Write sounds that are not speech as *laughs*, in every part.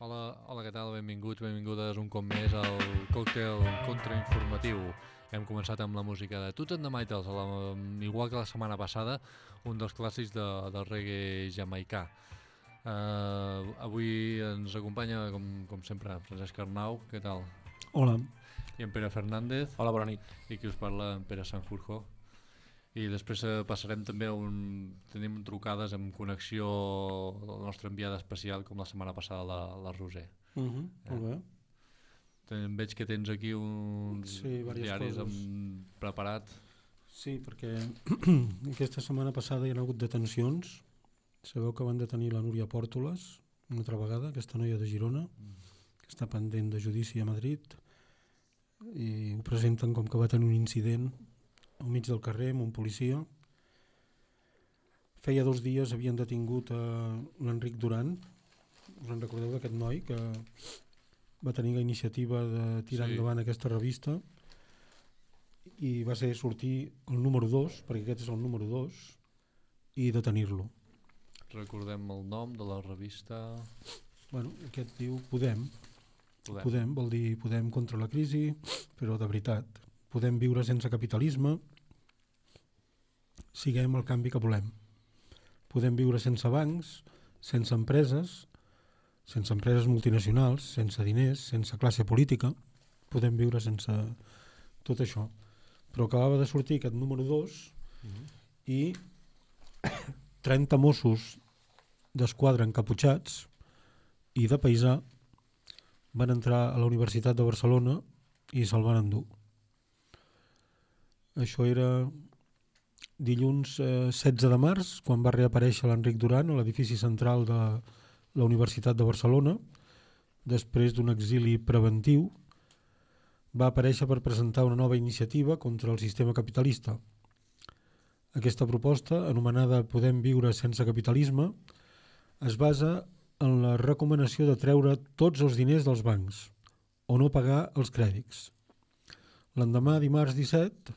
Hola, hola, què tal? Benvinguts, benvingudes un cop més al còctel contrainformatiu. Hem començat amb la música de Toots and the Maytals, la, igual que la setmana passada, un dels clàssics de, del reggae jamaicà. Uh, avui ens acompanya, com, com sempre, Francesc Arnau, què tal? Hola. I en Pere Fernández. Hola, bona nit. I qui us parla, en Pere Sanjurjo. I després eh, passarem també a un... Tenim trucades amb connexió del nostre enviada especial, com la setmana passada, la, la Roser. Uh -huh, eh? Molt bé. Ten, veig que tens aquí uns sí, diaris coses. amb, preparat. Sí, perquè *clears throat* aquesta setmana passada hi ha hagut detencions. Sabeu que van detenir la Núria Pòrtoles una altra vegada, aquesta noia de Girona, que està pendent de judici a Madrid, i ho presenten com que va tenir un incident al mig del carrer amb un policia. Feia dos dies havien detingut a l'Enric Duran, us en recordeu d'aquest noi que va tenir la iniciativa de tirar sí. endavant aquesta revista i va ser sortir el número 2, perquè aquest és el número 2, i detenir-lo. Recordem el nom de la revista... Bueno, aquest diu Podem, Podem. Podem vol dir Podem contra la crisi, però de veritat. Podem viure sense capitalisme, siguem el canvi que volem. Podem viure sense bancs, sense empreses, sense empreses multinacionals, sense diners, sense classe política. Podem viure sense tot això. Però acabava de sortir aquest número 2 i *coughs* 30 Mossos d'esquadra encaputxats i de paisà van entrar a la Universitat de Barcelona i se'l van endur. Això era dilluns eh, 16 de març, quan va reaparèixer l'Enric Duran a l'edifici central de la Universitat de Barcelona, després d'un exili preventiu, va aparèixer per presentar una nova iniciativa contra el sistema capitalista. Aquesta proposta, anomenada Podem viure sense capitalisme, es basa en la recomanació de treure tots els diners dels bancs o no pagar els crèdits. L'endemà, dimarts 17,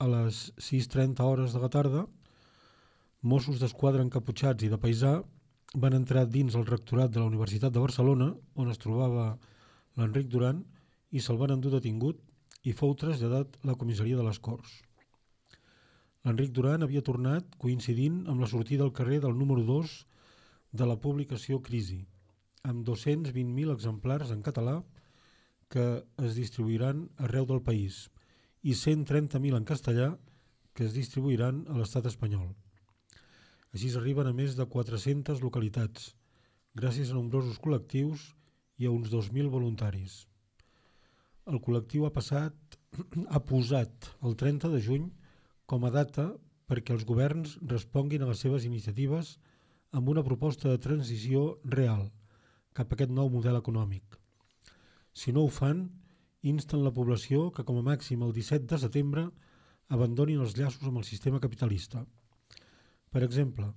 a les 6.30 hores de la tarda, Mossos d'Esquadra encaputxats i de paisà van entrar dins el rectorat de la Universitat de Barcelona, on es trobava l'Enric Duran, i se'l van endur detingut i fou traslladat a la comissaria de les Corts. L'Enric Duran havia tornat coincidint amb la sortida al carrer del número 2 de la publicació Crisi, amb 220.000 exemplars en català que es distribuiran arreu del país i 130.000 en castellà que es distribuiran a l'estat espanyol. Així s'arriben a més de 400 localitats, gràcies a nombrosos col·lectius i a uns 2.000 voluntaris. El col·lectiu ha passat *clears throat* ha posat el 30 de juny com a data perquè els governs responguin a les seves iniciatives amb una proposta de transició real cap a aquest nou model econòmic. Si no ho fan, insten la població que com a màxim el 17 de setembre abandonin els llaços amb el sistema capitalista. Per exemple,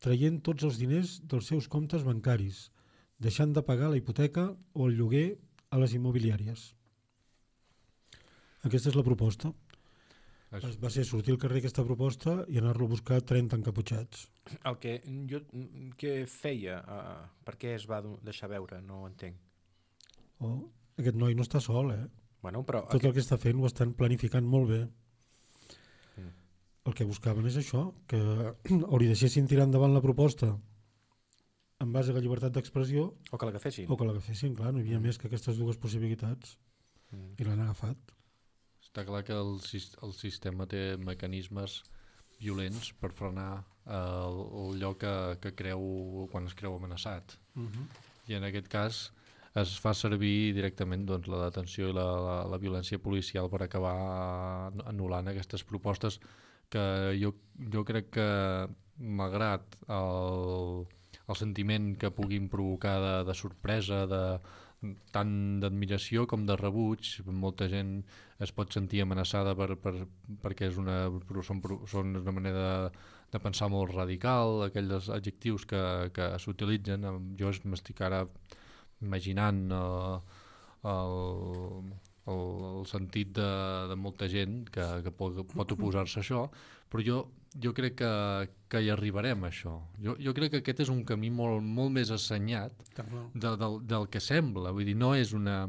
traient tots els diners dels seus comptes bancaris, deixant de pagar la hipoteca o el lloguer a les immobiliàries. Aquesta és la proposta. Això. Va ser sortir al carrer aquesta proposta i anar-lo a buscar 30 encaputxats. El que jo, què feia? Uh, per què es va deixar veure? No ho entenc. Oh, aquest noi no està sol, eh? Bueno, però... Tot el que està fent ho estan planificant molt bé. Mm. El que buscaven és això, que *clears throat* o li deixessin tirar endavant la proposta en base a la llibertat d'expressió O que l'agafessin. o que l'agafessin, clar, no hi havia més que aquestes dues possibilitats Mm. i l'han agafat. Està clar que el, el sistema té mecanismes violents per frenar el, allò que, que creu quan es creu amenaçat. Uh -huh. I en aquest cas es fa servir directament doncs, la detenció i la, la, la violència policial per acabar anul·lant aquestes propostes que jo, jo crec que malgrat el, el sentiment que puguin provocar de, de sorpresa, de, tant d'admiració com de rebuig, molta gent es pot sentir amenaçada per, per, perquè és una, són, són una manera de, de pensar molt radical, aquells adjectius que, que s'utilitzen. Jo es- m'estic ara imaginant eh, el, el, el sentit de, de molta gent que, que pot, pot oposar-se a això, però jo, jo crec que, que hi arribarem a això. Jo, jo crec que aquest és un camí molt, molt més assenyat de, del, del que sembla. Vull dir, no és una,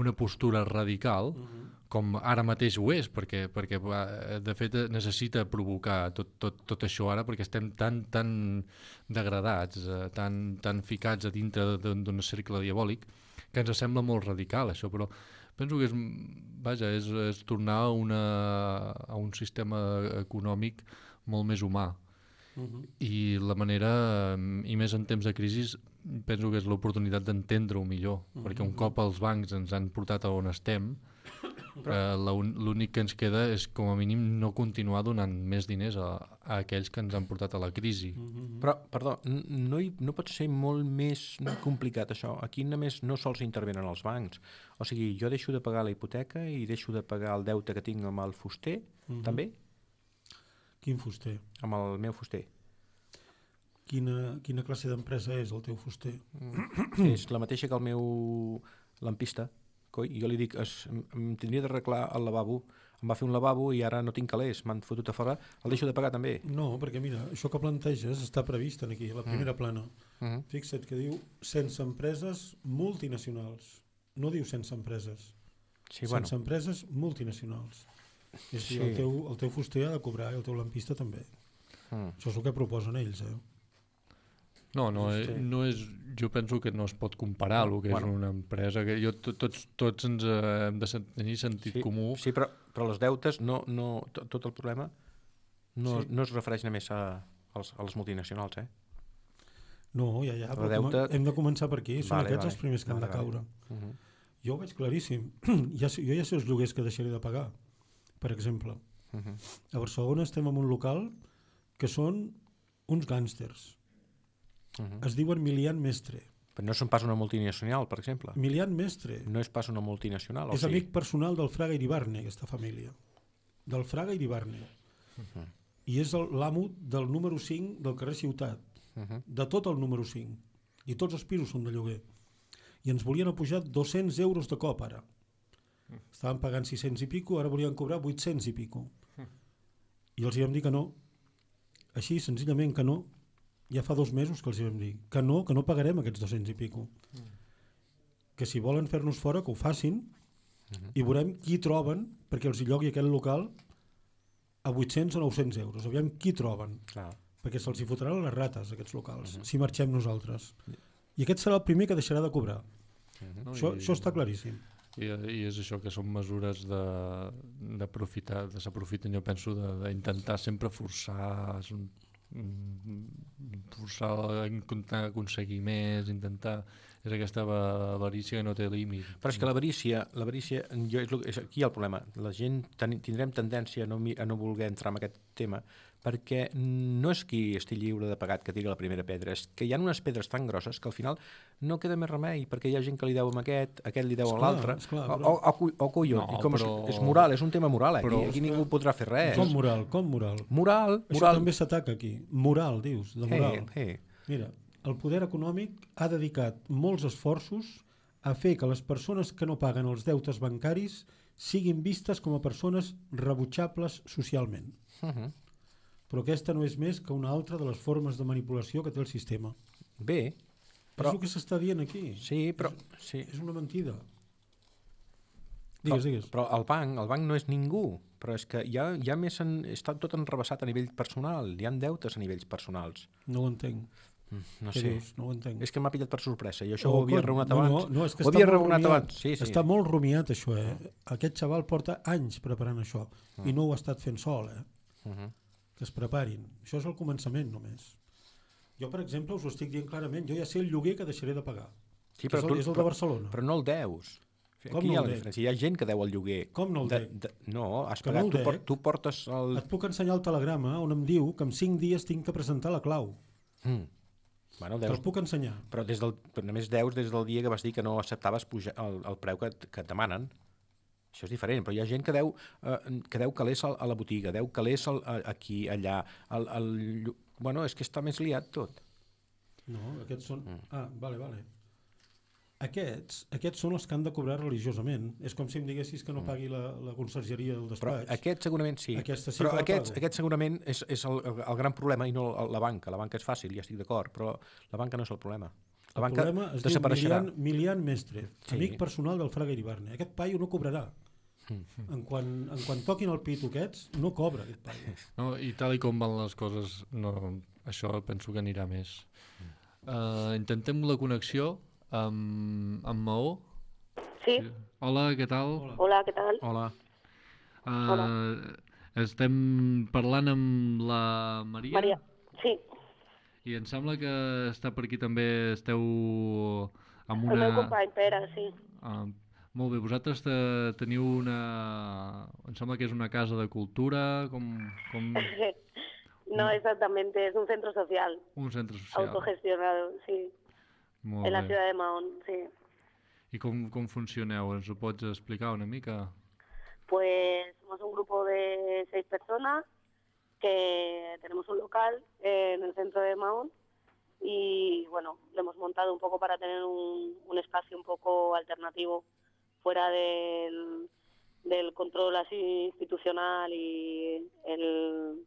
una postura radical, com ara mateix ho és, perquè, perquè de fet necessita provocar tot, tot, tot això ara perquè estem tan, tan degradats, eh, tan, tan ficats a dintre d'un cercle diabòlic, que ens sembla molt radical això, però penso que és, vaja, és, és tornar a, una, a un sistema econòmic molt més humà. Mhm. I la manera, i més en temps de crisi, penso que és l'oportunitat d'entendre-ho millor, perquè un cop els bancs ens han portat a on estem, eh, la un- l'únic que ens queda és com a mínim no continuar donant més diners a, a aquells que ens han portat a la crisi. Però, perdó, no, hi, no pot ser molt més complicat això. Aquí només no sols intervenen els bancs. O sigui, jo deixo de pagar la hipoteca i deixo de pagar el deute que tinc amb el fuster, també, Quin fuster? amb el meu fuster. Quina, quina classe d'empresa és el teu fuster? és la mateixa que el meu lampista. Coi, jo li dic, es, em, tindria d'arreglar el lavabo, em va fer un lavabo i ara no tinc calés, m'han fotut a fora, el deixo de pagar també. No, perquè mira, això que planteges està previst en aquí, a la primera plana. Uh -huh. Fixa't que diu sense empreses multinacionals. No diu sense empreses. Sí, bueno, sense empreses multinacionals. És a dir, Sí. el, teu, el teu fuster ha de cobrar i el teu lampista també. mm. Això és el que proposen ells, eh? No, no, Sí. eh, no és, jo penso que no es pot comparar el que Bueno. és una empresa, que jo, to- tots, tots ens eh, hem de tenir sentit sí, comú. sí però, però els deutes, no, no, to- tot el problema no, Sí. no es refereix només a, als, a les multinacionals, eh? No, ja, ja, però deute- hem de començar per aquí. Són Vale, aquests vale. els primers que han Vale, de caure. Uh -huh. Jo ho veig claríssim. *clears throat* ja, jo ja sé els lloguers que deixaré de pagar. Per exemple, Uh -huh. a Barcelona estem en un local que són uns gàngsters. Uh -huh. Es diuen Milian Mestre. Però no són pas una multinacional, per exemple. Milian Mestre No és pas una multinacional, o és sigui... amic personal del Fraga Iribarne, aquesta família. Del Fraga Iribarne. Uh-huh. I és l'amo del número 5 del carrer Ciutat. Uh -huh. de tot el número 5 i tots els pisos són de lloguer i ens volien apujar 200 euros de cop ara estaven pagant 600 i pico ara volien cobrar 800 i pico i els hi vam dir que no així senzillament que no ja fa dos mesos que els hi vam dir que no, que no pagarem aquests 200 i pico que si volen fer-nos fora que ho facin i veurem qui troben perquè els hi llogui aquest local a 800 o 900 euros aviam qui troben Clar. perquè se'ls hi fotran les rates, aquests locals, uh -huh. si marxem nosaltres. I aquest serà el primer que deixarà de cobrar. No? Això, I, això està claríssim. I, I és això, que són mesures de- d'aprofitar, de, s'aprofiten, jo penso, de- d'intentar sempre forçar, mm, forçar a intentar aconseguir més, intentar... És aquesta ava- avarícia que no té límit. Però és que l'avarícia, l'avarícia, jo, és, és aquí el problema. La gent ten, tindrem tendència a no, a no voler entrar en aquest tema perquè no és qui estigui lliure de pagat que tiri la primera pedra, és que hi ha unes pedres tan grosses que al final no queda més remei, perquè hi ha gent que li deu amb aquest, aquest li deu a l'altre, o, però- o, o, o collons, No, i com però- és, és moral, és un tema moral, eh? Però- aquí, aquí ningú podrà fer res. Com moral, com moral. Moral, Això moral. també s'ataca aquí. Moral, dius, de moral. Eh, eh. Mira, el poder econòmic ha dedicat molts esforços a fer que les persones que no paguen els deutes bancaris siguin vistes com a persones rebutjables socialment. Uh -huh. Però aquesta no és més que una altra de les formes de manipulació que té el sistema. Bé, Però... És el que s'està dient aquí. sí, però... Sí. És una mentida. Digues, digues. però el banc, el banc no és ningú, però és que ja, ja més en, està tot enrebaçat a nivell personal, hi han deutes a nivells personals. No ho entenc. Mm, No sé. dius? No ho entenc. És que m'ha pillat per sorpresa i això Oh, ho havia no, abans. No, no, és que ho havia rumiat. abans. Sí, sí. Està molt rumiat això, eh? Aquest xaval porta anys preparant això i no ho ha estat fent sol, eh? Uh -huh. Que es preparin. Això és el començament només. Jo, per exemple, us ho estic dient clarament, jo ja sé el lloguer que deixaré de pagar. Sí, que és el, és el de Barcelona. Però no el deus. Com Aquí no hi ha el la diferència. Hi ha gent que deu el lloguer. Com no el de, dec? de, No, has Que pagat. no el tu, por, tu portes el... Et puc ensenyar el telegrama on em diu que en 5 dies tinc que presentar la clau. Mm. Bueno, Te'l deus, puc ensenyar. però des del, però només deus des del dia que vas dir que no acceptaves pujar el, el preu que, que et demanen. Això és diferent, però hi ha gent que deu, eh, que deu calés al- a la botiga, deu calés al, a, aquí, allà. El, el, bueno, és que està més liat tot. No, aquests són... Mm. Ah, vale, vale. Aquests, aquests són els que han de cobrar religiosament. És com si em diguessis que no pagui la, la consergeria del Però despatx. aquest segurament sí. Aquesta sí però que aquest, aquest segurament és, és el, el, gran problema i no la banca. La banca és fàcil, ja estic d'acord, però la banca no és el problema. La El banca problema es diu desapareixerà. Milian, Milian Mestre, Sí. amic personal del Fraga Iribarne. Aquest paio no cobrarà. Mm. En quan, en quan toquin el pit aquests, no cobra aquest paio. *laughs* No, I tal i com van les coses, no, això penso que anirà més. Uh, intentem la connexió amb, amb Maó. Sí, Hola, què tal? Hola. hola, ¿qué tal? Hola. Uh, estem parlant amb la Maria, María. I em sembla que està per aquí també esteu amb el meu una... company Pere, sí. Uh, molt bé, vosaltres te, teniu una... Em sembla que és una casa de cultura, com, com *laughs* No, exactamente, es un centro social, un centre social. autogestionado, sí, Molt en la bé. ciudad de Mahón, sí. I com, com funcioneu? Ens ho pots explicar una mica? Pues somos un grupo de seis personas que tenemos un local en el centro de Mahón y bueno, lo hemos montado un poco para tener un, un espacio un poco alternativo fuera del, del control así institucional y el,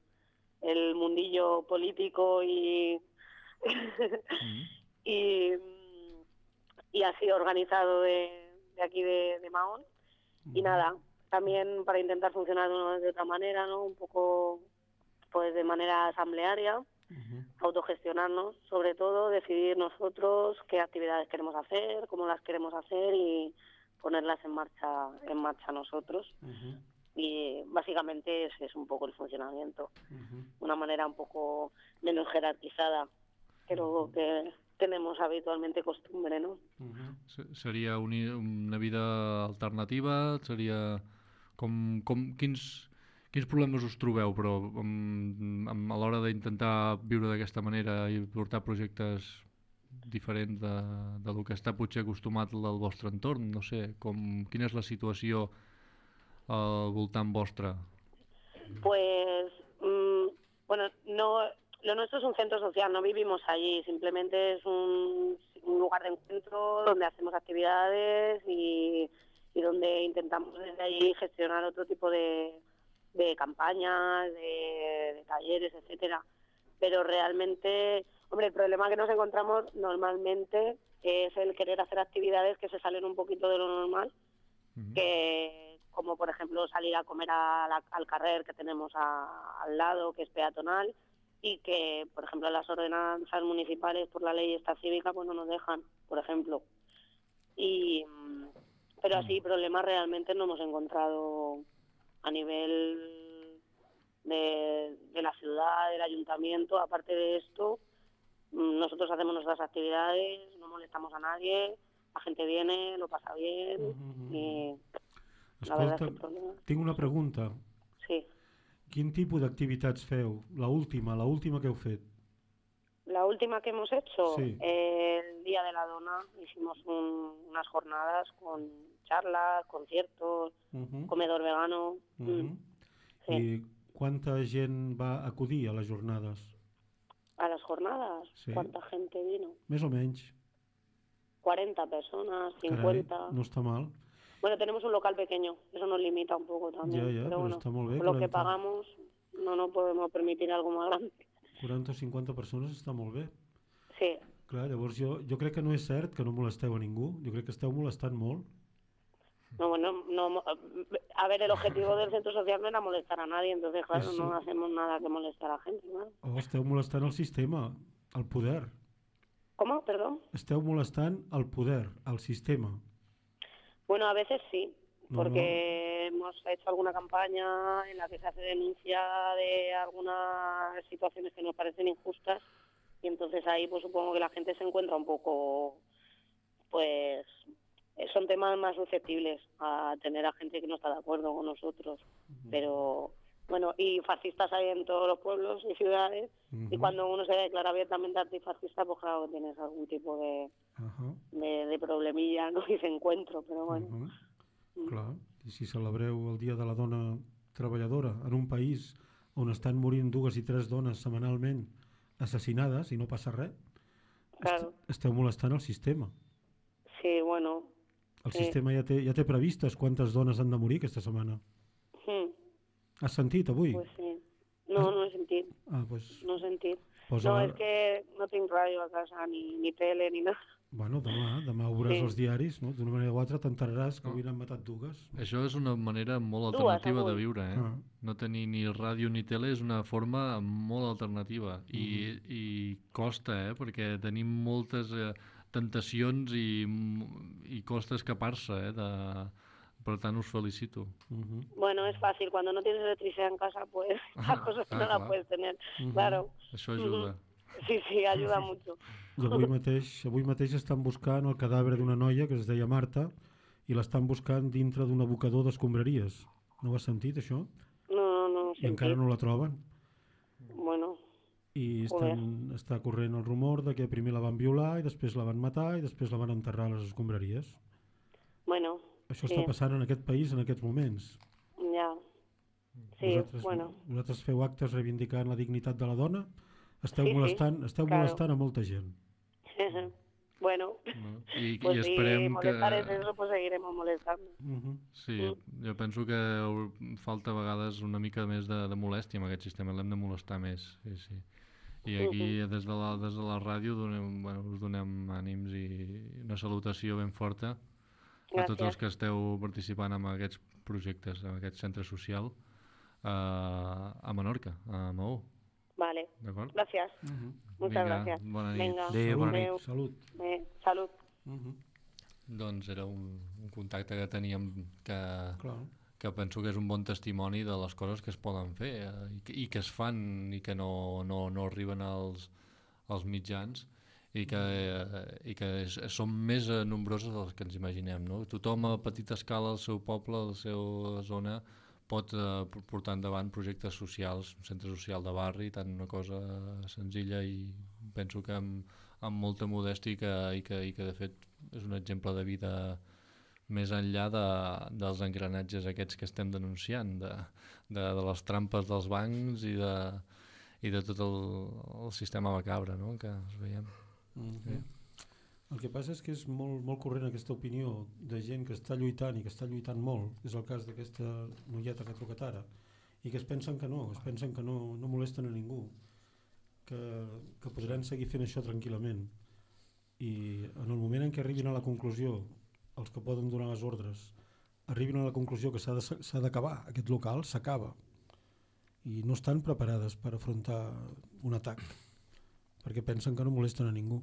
el mundillo político y, *laughs* y, y así organizado de, de aquí de, de Mahón. Y nada, también para intentar funcionar de una de otra manera, ¿no? Un poco pues de manera asamblearia, autogestionarnos, sobre todo decidir nosotros qué actividades queremos hacer, cómo las queremos hacer y ponerlas en marcha en marcha nosotros. Y básicamente ese es un poco el funcionamiento, una manera un poco menos jerarquizada que lo que tenemos habitualmente costumbre, ¿no? Se- Seria uni- una vida alternativa? Seria... Com, com, quins, quins problemes us trobeu, però, amb, amb, a l'hora d'intentar viure d'aquesta manera i portar projectes diferents de, de lo que està potser acostumat al vostre entorn? No sé, com, quina és la situació al voltant vostre? Pues, mm, bueno, no, lo nuestro es un centro social, no vivimos allí, simplemente es un, un lugar de encuentro donde hacemos actividades y, y donde intentamos desde allí gestionar otro tipo de, de campañas, de, de talleres, etcétera. Pero realmente, hombre, el problema que nos encontramos normalmente es el querer hacer actividades que se salen un poquito de lo normal que como por ejemplo salir a comer a la- al carrer que tenemos a- al lado, que es peatonal, y que, por ejemplo, las ordenanzas municipales por la ley esta cívica pues no nos dejan, por ejemplo. Y mm, pero así problemas realmente no hemos encontrado a nivel de, de la ciudad, del ayuntamiento. Aparte de esto, mm, nosotros hacemos nuestras actividades, no molestamos a nadie, la gente viene, lo pasa bien y la verdad es que tinc una pregunta. sí. Quin tipus d'activitats feu? La última, la última que heu fet. La última que hemos hecho, Sí. eh, el Día de la Dona, hicimos un- unas jornadas con charlas, conciertos, Uh comedor vegano. -huh. mm, sí. I quanta gent va acudir a les jornades? A las jornadas, Sí. ¿cuánta gente vino? Més o menys. 40 personas, Carai, 50. no està mal. Bueno, tenemos un local pequeño, eso nos limita un poco también. Ya, ya, pero bueno, está muy bien, con lo que 40. pagamos no nos podemos permitir algo más grande. 40 o 50 persones està molt bé. Sí, Clar, llavors jo, jo crec que no és cert que no molesteu a ningú. Jo crec que esteu molestant molt. no, bueno, no, a ver, el objetivo del centro social no era molestar a nadie, entonces, claro, Eso. no hacemos nada que molestar a la gente, ¿no? O esteu molestant el sistema, el poder. ¿Cómo? Perdón. Esteu molestant el poder, el sistema. Bueno, a veces sí, No, porque hemos hecho alguna campaña en la que se hace denuncia de algunas situaciones que nos parecen injustas y entonces ahí pues supongo que la gente se encuentra un poco, pues eh, son temas más susceptibles a tener a gente que no está de acuerdo con nosotros, pero bueno, y fascistas hay en todos los pueblos y ciudades y cuando uno se declara abiertamente antifascista pues claro que tienes algún tipo de, de, de problemilla ¿no? *laughs* y de encuentro, pero bueno. Ahà. Clar, i si celebreu el Dia de la Dona Treballadora en un país on estan morint dues i tres dones setmanalment assassinades i no passa res, Claro. est esteu molestant el sistema. Sí, bueno. El Sí. sistema ja té, ja té previstes quantes dones han de morir aquesta setmana. Mm, Has sentit avui? pues sí. No, no he sentit, Ah, pues, no he sentit. posa... No, és que no tinc ràdio a casa, ni, ni tele, ni nada. Bueno, demà, demà veuràs Sí. els diaris, no? D'una manera o altra t'enteraràs que avui n'han matat dues. Això és una manera molt Dues, alternativa de avui. viure, eh? Ah. No tenir ni ràdio ni tele és una forma molt alternativa i, i costa, eh? Perquè tenim moltes eh, tentacions i, i costa escapar-se, eh? De... Per tant, us felicito. Uh -huh. Bueno, es fácil. Cuando no tienes electricidad en casa, pues Ah, las cosas ah, no las claro. puedes tener. Claro. Això ajuda. Sí, sí, ayuda *laughs* mucho. I avui mateix, avui mateix estan buscant el cadàver d'una noia que es deia Marta i l'estan buscant dintre d'un abocador d'escombraries. No ho has sentit, això? No, no, no. I encara no la troben. Bueno, I estan, està corrent el rumor de que primer la van violar i després la van matar i després la van enterrar a les escombraries. bueno, Això Sí. està passant en aquest país en aquests moments. ya. Sí, vosaltres, bueno. vosaltres feu actes reivindicant la dignitat de la dona? Esteu Sí, sí, molestant, esteu claro. molestant a molta gent. Bueno, No? I, pues i si esperem que... molestar es eso, pues seguiremos molestando. Uh -huh. Sí, jo penso que falta a vegades una mica més de, de molèstia amb aquest sistema, l'hem de molestar més. Sí, sí. I aquí, des de la, des de la ràdio, donem, bueno, us donem ànims i una salutació ben forta a tots els Gràcies. que esteu participant en aquests projectes, en aquest centre social eh, a Menorca, a Maó, Vale, d'acord? gracias. Muchas Vinga, gracias. bona nit. Venga, Adéu, bona nit. adéu. Salut. Eh, salud. Uh -huh. Doncs era un, un contacte que teníem que, Clar. que penso que és un bon testimoni de les coses que es poden fer eh, i, que, i que es fan i que no, no, no arriben als, als mitjans i que, eh, i que és, són més eh, nombroses dels que ens imaginem. No? Tothom a petita escala al seu poble, a la seva zona, pot eh, portar endavant projectes socials, un centre social de barri, tant una cosa senzilla i penso que amb, amb molta modèstia i que, i, que, i que de fet és un exemple de vida més enllà de, dels engranatges aquests que estem denunciant, de, de, de les trampes dels bancs i de, i de tot el, el sistema macabre no? que es veiem. Uh -huh. El que passa és que és molt, molt corrent aquesta opinió de gent que està lluitant i que està lluitant molt, és el cas d'aquesta noieta que ha trucat ara, i que es pensen que no, es pensen que no, no molesten a ningú, que, que podran seguir fent això tranquil·lament. I en el moment en què arribin a la conclusió, els que poden donar les ordres, arribin a la conclusió que s'ha d'acabar aquest local, s'acaba. I no estan preparades per afrontar un atac, perquè pensen que no molesten a ningú.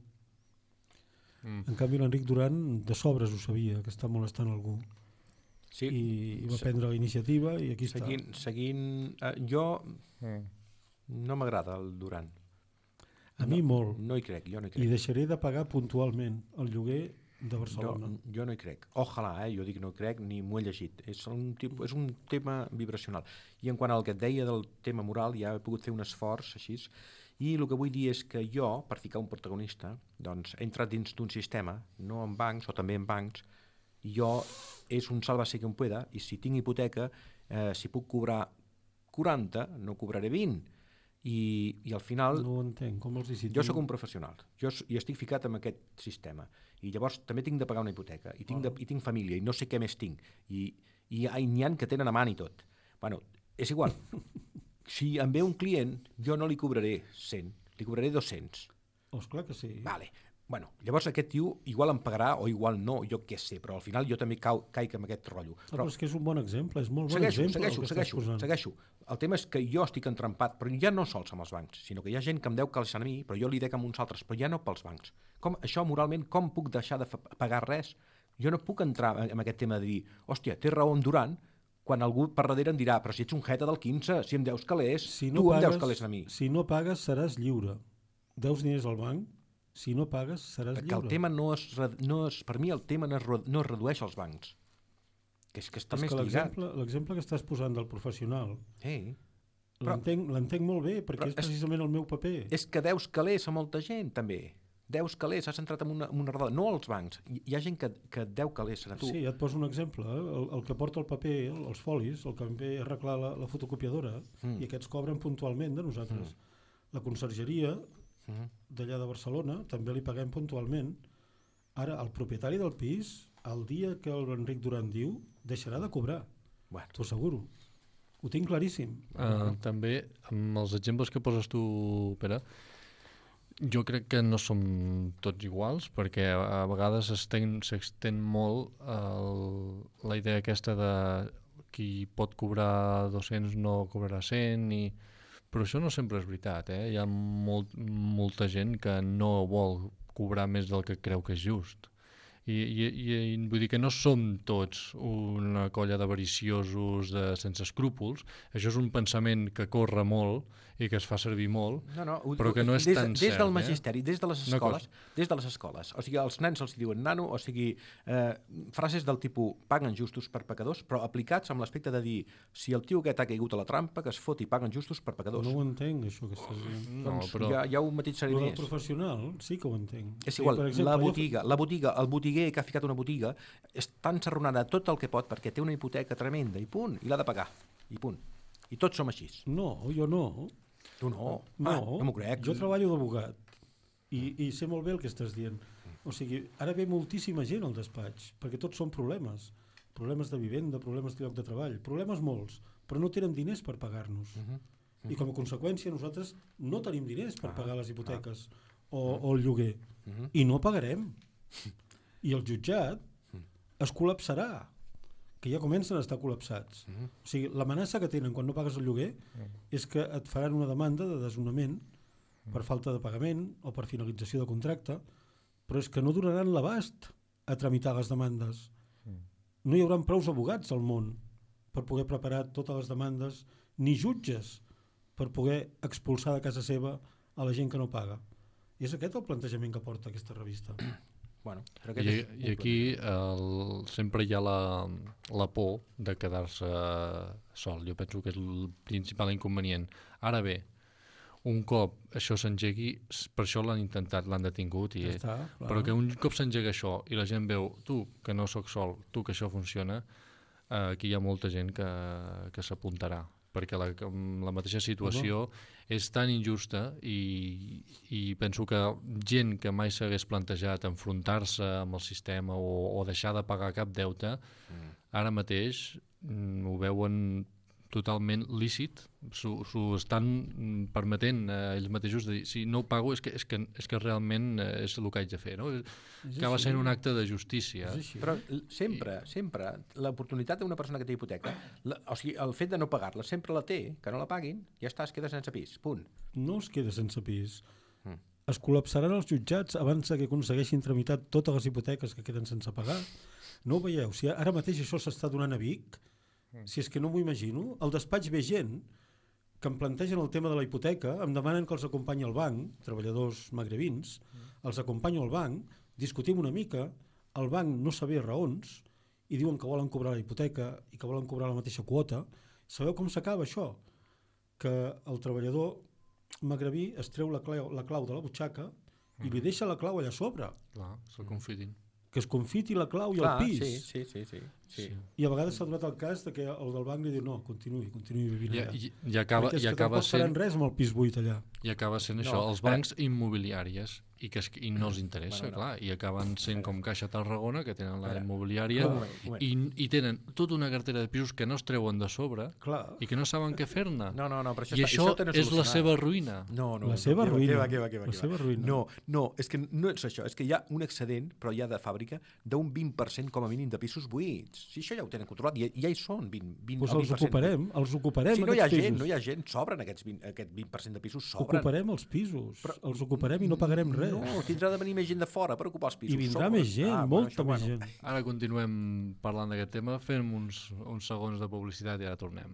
Mm. En canvi, l'Enric Duran de sobres ho sabia, que està molestant algú. Sí, I, i va Se- prendre la iniciativa i aquí seguint, seguint eh, jo Mm. no m'agrada el Duran. està. A mi molt. No hi crec, jo no hi I crec. deixaré de pagar puntualment el lloguer de Jo, Barcelona. jo no hi crec. Ojalà, eh? jo dic no hi crec ni m'ho he llegit. És un, tipus, és un tema vibracional. I en quant al que et deia del tema moral, ja he pogut fer un esforç així, i el que vull dir és que jo, per ficar un protagonista, doncs, he entrat dins d'un sistema, no en bancs, o també en bancs, jo és un sálvase que em pueda, i si tinc hipoteca, eh, si puc cobrar 40, no cobraré 20. I, i al final No ho entenc, com els situo? jo sóc un professional. Jo, i estic ficat en aquest sistema. I llavors també tinc de pagar una hipoteca i tinc, de, i tinc família i no sé què més tinc. I, i hi n'hi ha que tenen a i tot. Bueno, és igual *laughs* si em ve un client jo no li cobraré 100 li cobraré 200 Oh, esclar que sí. vale. bueno, llavors aquest tio igual em pagarà o igual no, jo què sé però al final jo també cau, caic amb aquest rotllo Ah, però és que és un bon exemple, és molt bon segueixo, exemple segueixo, el segueixo, posant. segueixo. El tema és que jo estic entrampat, però ja no sols amb els bancs, sinó que hi ha gent que em deu calçar a mi, però jo li dec amb uns altres, però ja no pels bancs. Com, això moralment, com puc deixar de pagar res? Jo no puc entrar en aquest tema de dir, hòstia, té raó en Duran, quan algú per darrere em dirà, però si ets un jeta del 15, si em deus calés, Si tu em deus calés a mi. Si no pagues, seràs lliure. Deus diners al banc, si no pagues, seràs Perquè lliure. el tema no es, no es, per mi el tema no es, no es redueix als bancs. Que és que està és més que lligat. l'exemple que estàs posant del professional Eh, Però- l'entenc molt bé, perquè però és és- precisament el meu paper. és que deus calés a molta gent, també. Deus calés, has entrat en una, en una roda. No als bancs. Hi, hi ha gent que, que et deu calés a tu. Sí, ja et poso un exemple. eh? El, el que porta el paper, el- els folis, el que em ve a arreglar la, la fotocopiadora, Mm. i aquests cobren puntualment de nosaltres. La consergeria Mhm. d'allà de Barcelona també li paguem puntualment Ara, el propietari del pis, el dia que l'Enric Duran diu, deixarà de cobrar, Bueno, t'ho asseguro. Ho tinc claríssim. Uh, també, amb els exemples que poses tu, Pere, jo crec que no som tots iguals, perquè a, vegades s'extén molt el, la idea aquesta de qui pot cobrar 200 no cobrarà 100, i... però això no sempre és veritat. Eh? Hi ha molt, molta gent que no vol cobrar més del que creu que és just. I, i, i vull dir que no som tots una colla d'avariciosos de, sense escrúpols, això és un pensament que corre molt i que es fa servir molt, No, no, ho- però que no és des, tan des cert. del eh? magisteri, des de les escoles, des de les escoles. O sigui, als nens els diuen nano, o sigui, eh, frases del tipus paguen justos per pecadors, però aplicats amb l'aspecte de dir si el tio aquest ha caigut a la trampa, que es foti, paguen justos per pecadors. No ho entenc, això que estàs dient. No, doncs però... ja, ja ho del més. professional sí que ho entenc. És Sí, igual, per exemple, la jo- botiga, la botiga, el botiguer que ha ficat una botiga és tan serronada tot el que pot perquè té una hipoteca tremenda i punt, i l'ha de pagar, i punt. I tots som així. No, jo no. Tu no, No, ah, no m'ho crec. jo treballo d'abogat i, i sé molt bé el que estàs dient. O sigui, ara ve moltíssima gent al despatx, perquè tots són problemes. Problemes de vivenda, problemes de lloc de treball, problemes molts, però no tenen diners per pagar-nos. Mhm. I com a conseqüència nosaltres no tenim diners Ah, per pagar les hipoteques o, o el lloguer. Mhm. I no pagarem. I el jutjat Mm. es col·lapsarà, que ja comencen a estar col·lapsats. Mhm. O sigui, l'amenaça que tenen quan no pagues el lloguer és que et faran una demanda de desnonament per falta de pagament o per finalització de contracte, però és que no donaran l'abast a tramitar les demandes. No hi haurà prous abogats al món per poder preparar totes les demandes, ni jutges per poder expulsar de casa seva a la gent que no paga. I és aquest el plantejament que porta aquesta revista. *clears throat* Bueno, però I, és I aquí el, sempre hi ha la, la por de quedar-se sol. Jo penso que és el principal inconvenient. Ara bé, un cop això s'engegui, per això l'han intentat, l'han detingut, i, Ja està, clar. però que un cop s'engega això i la gent veu, tu, que no sóc sol, tu, que això funciona, eh, aquí hi ha molta gent que, que s'apuntarà perquè la, la mateixa situació és tan injusta i, i penso que gent que mai s'hagués plantejat enfrontar-se amb el sistema o, o deixar de pagar cap deute, Mm. ara mateix mm, ho veuen totalment lícit, s'ho estan mm, permetent eh, ells mateixos de dir, si no ho pago és que, és que, és que realment eh, és el que haig de fer, no? És Acaba així. sent un acte de justícia. Però sempre, sempre, l'oportunitat d'una persona que té hipoteca, la, o sigui, el fet de no pagar-la, sempre la té, que no la paguin, ja està, es queda sense pis, punt. no es queda sense pis. Mm. Es col·lapsaran els jutjats abans de que aconsegueixin tramitar totes les hipoteques que queden sense pagar. No ho veieu? Si ara mateix això s'està donant a Vic, si és que no m'ho imagino, al despatx ve gent que em plantegen el tema de la hipoteca, em demanen que els acompanyi al banc, treballadors magrebins, els acompanyo al banc, discutim una mica, el banc no sabé raons i diuen que volen cobrar la hipoteca i que volen cobrar la mateixa quota. Sabeu com s'acaba això? Que el treballador magrebí es treu la clau, la clau de la butxaca i li deixa la clau allà a sobre, Clar, se'l confitin. que es confiti la clau i Clar, el pis. sí, sí, sí, sí, sí. I a vegades s'ha donat el cas de que el del banc li diu no, continuï, continuï vivint I, allà. i, i acaba, i acaba faran sent, res amb el pis buit allà. i acaba sent No, això, els però- bancs immobiliàries i que es, i no els interessa, Bueno, no. clar, i acaben sent com Caixa Tarragona, que tenen la immobiliària, i, i tenen tota una cartera de pisos que no es treuen de sobre Clar, i que no saben què fer-ne. No, no, no, però això, I està, això tenen és la seva ruïna. No, no, La no, seva que va, ruïna. Que va, que va, que va, La seva ruïna. No, no, és que no és això, és que hi ha un excedent, però ja de fàbrica, d'un 20% com a mínim de pisos buits. Si això ja ho tenen controlat, ja, ja hi són 20, 20, doncs el els 20%. ocuparem, els ocuparem Si no hi ha gent, pisos. no hi ha gent, sobren aquests 20, aquest 20% de pisos, sobren. Ocuparem els pisos, Però- els ocuparem i no pagarem res. No, tindrà de venir més gent de fora per ocupar els pisos. I vindrà sobren. més gent, Ah, molta això, més bueno. gent. Ara continuem parlant d'aquest tema, fem uns, uns segons de publicitat i ara tornem.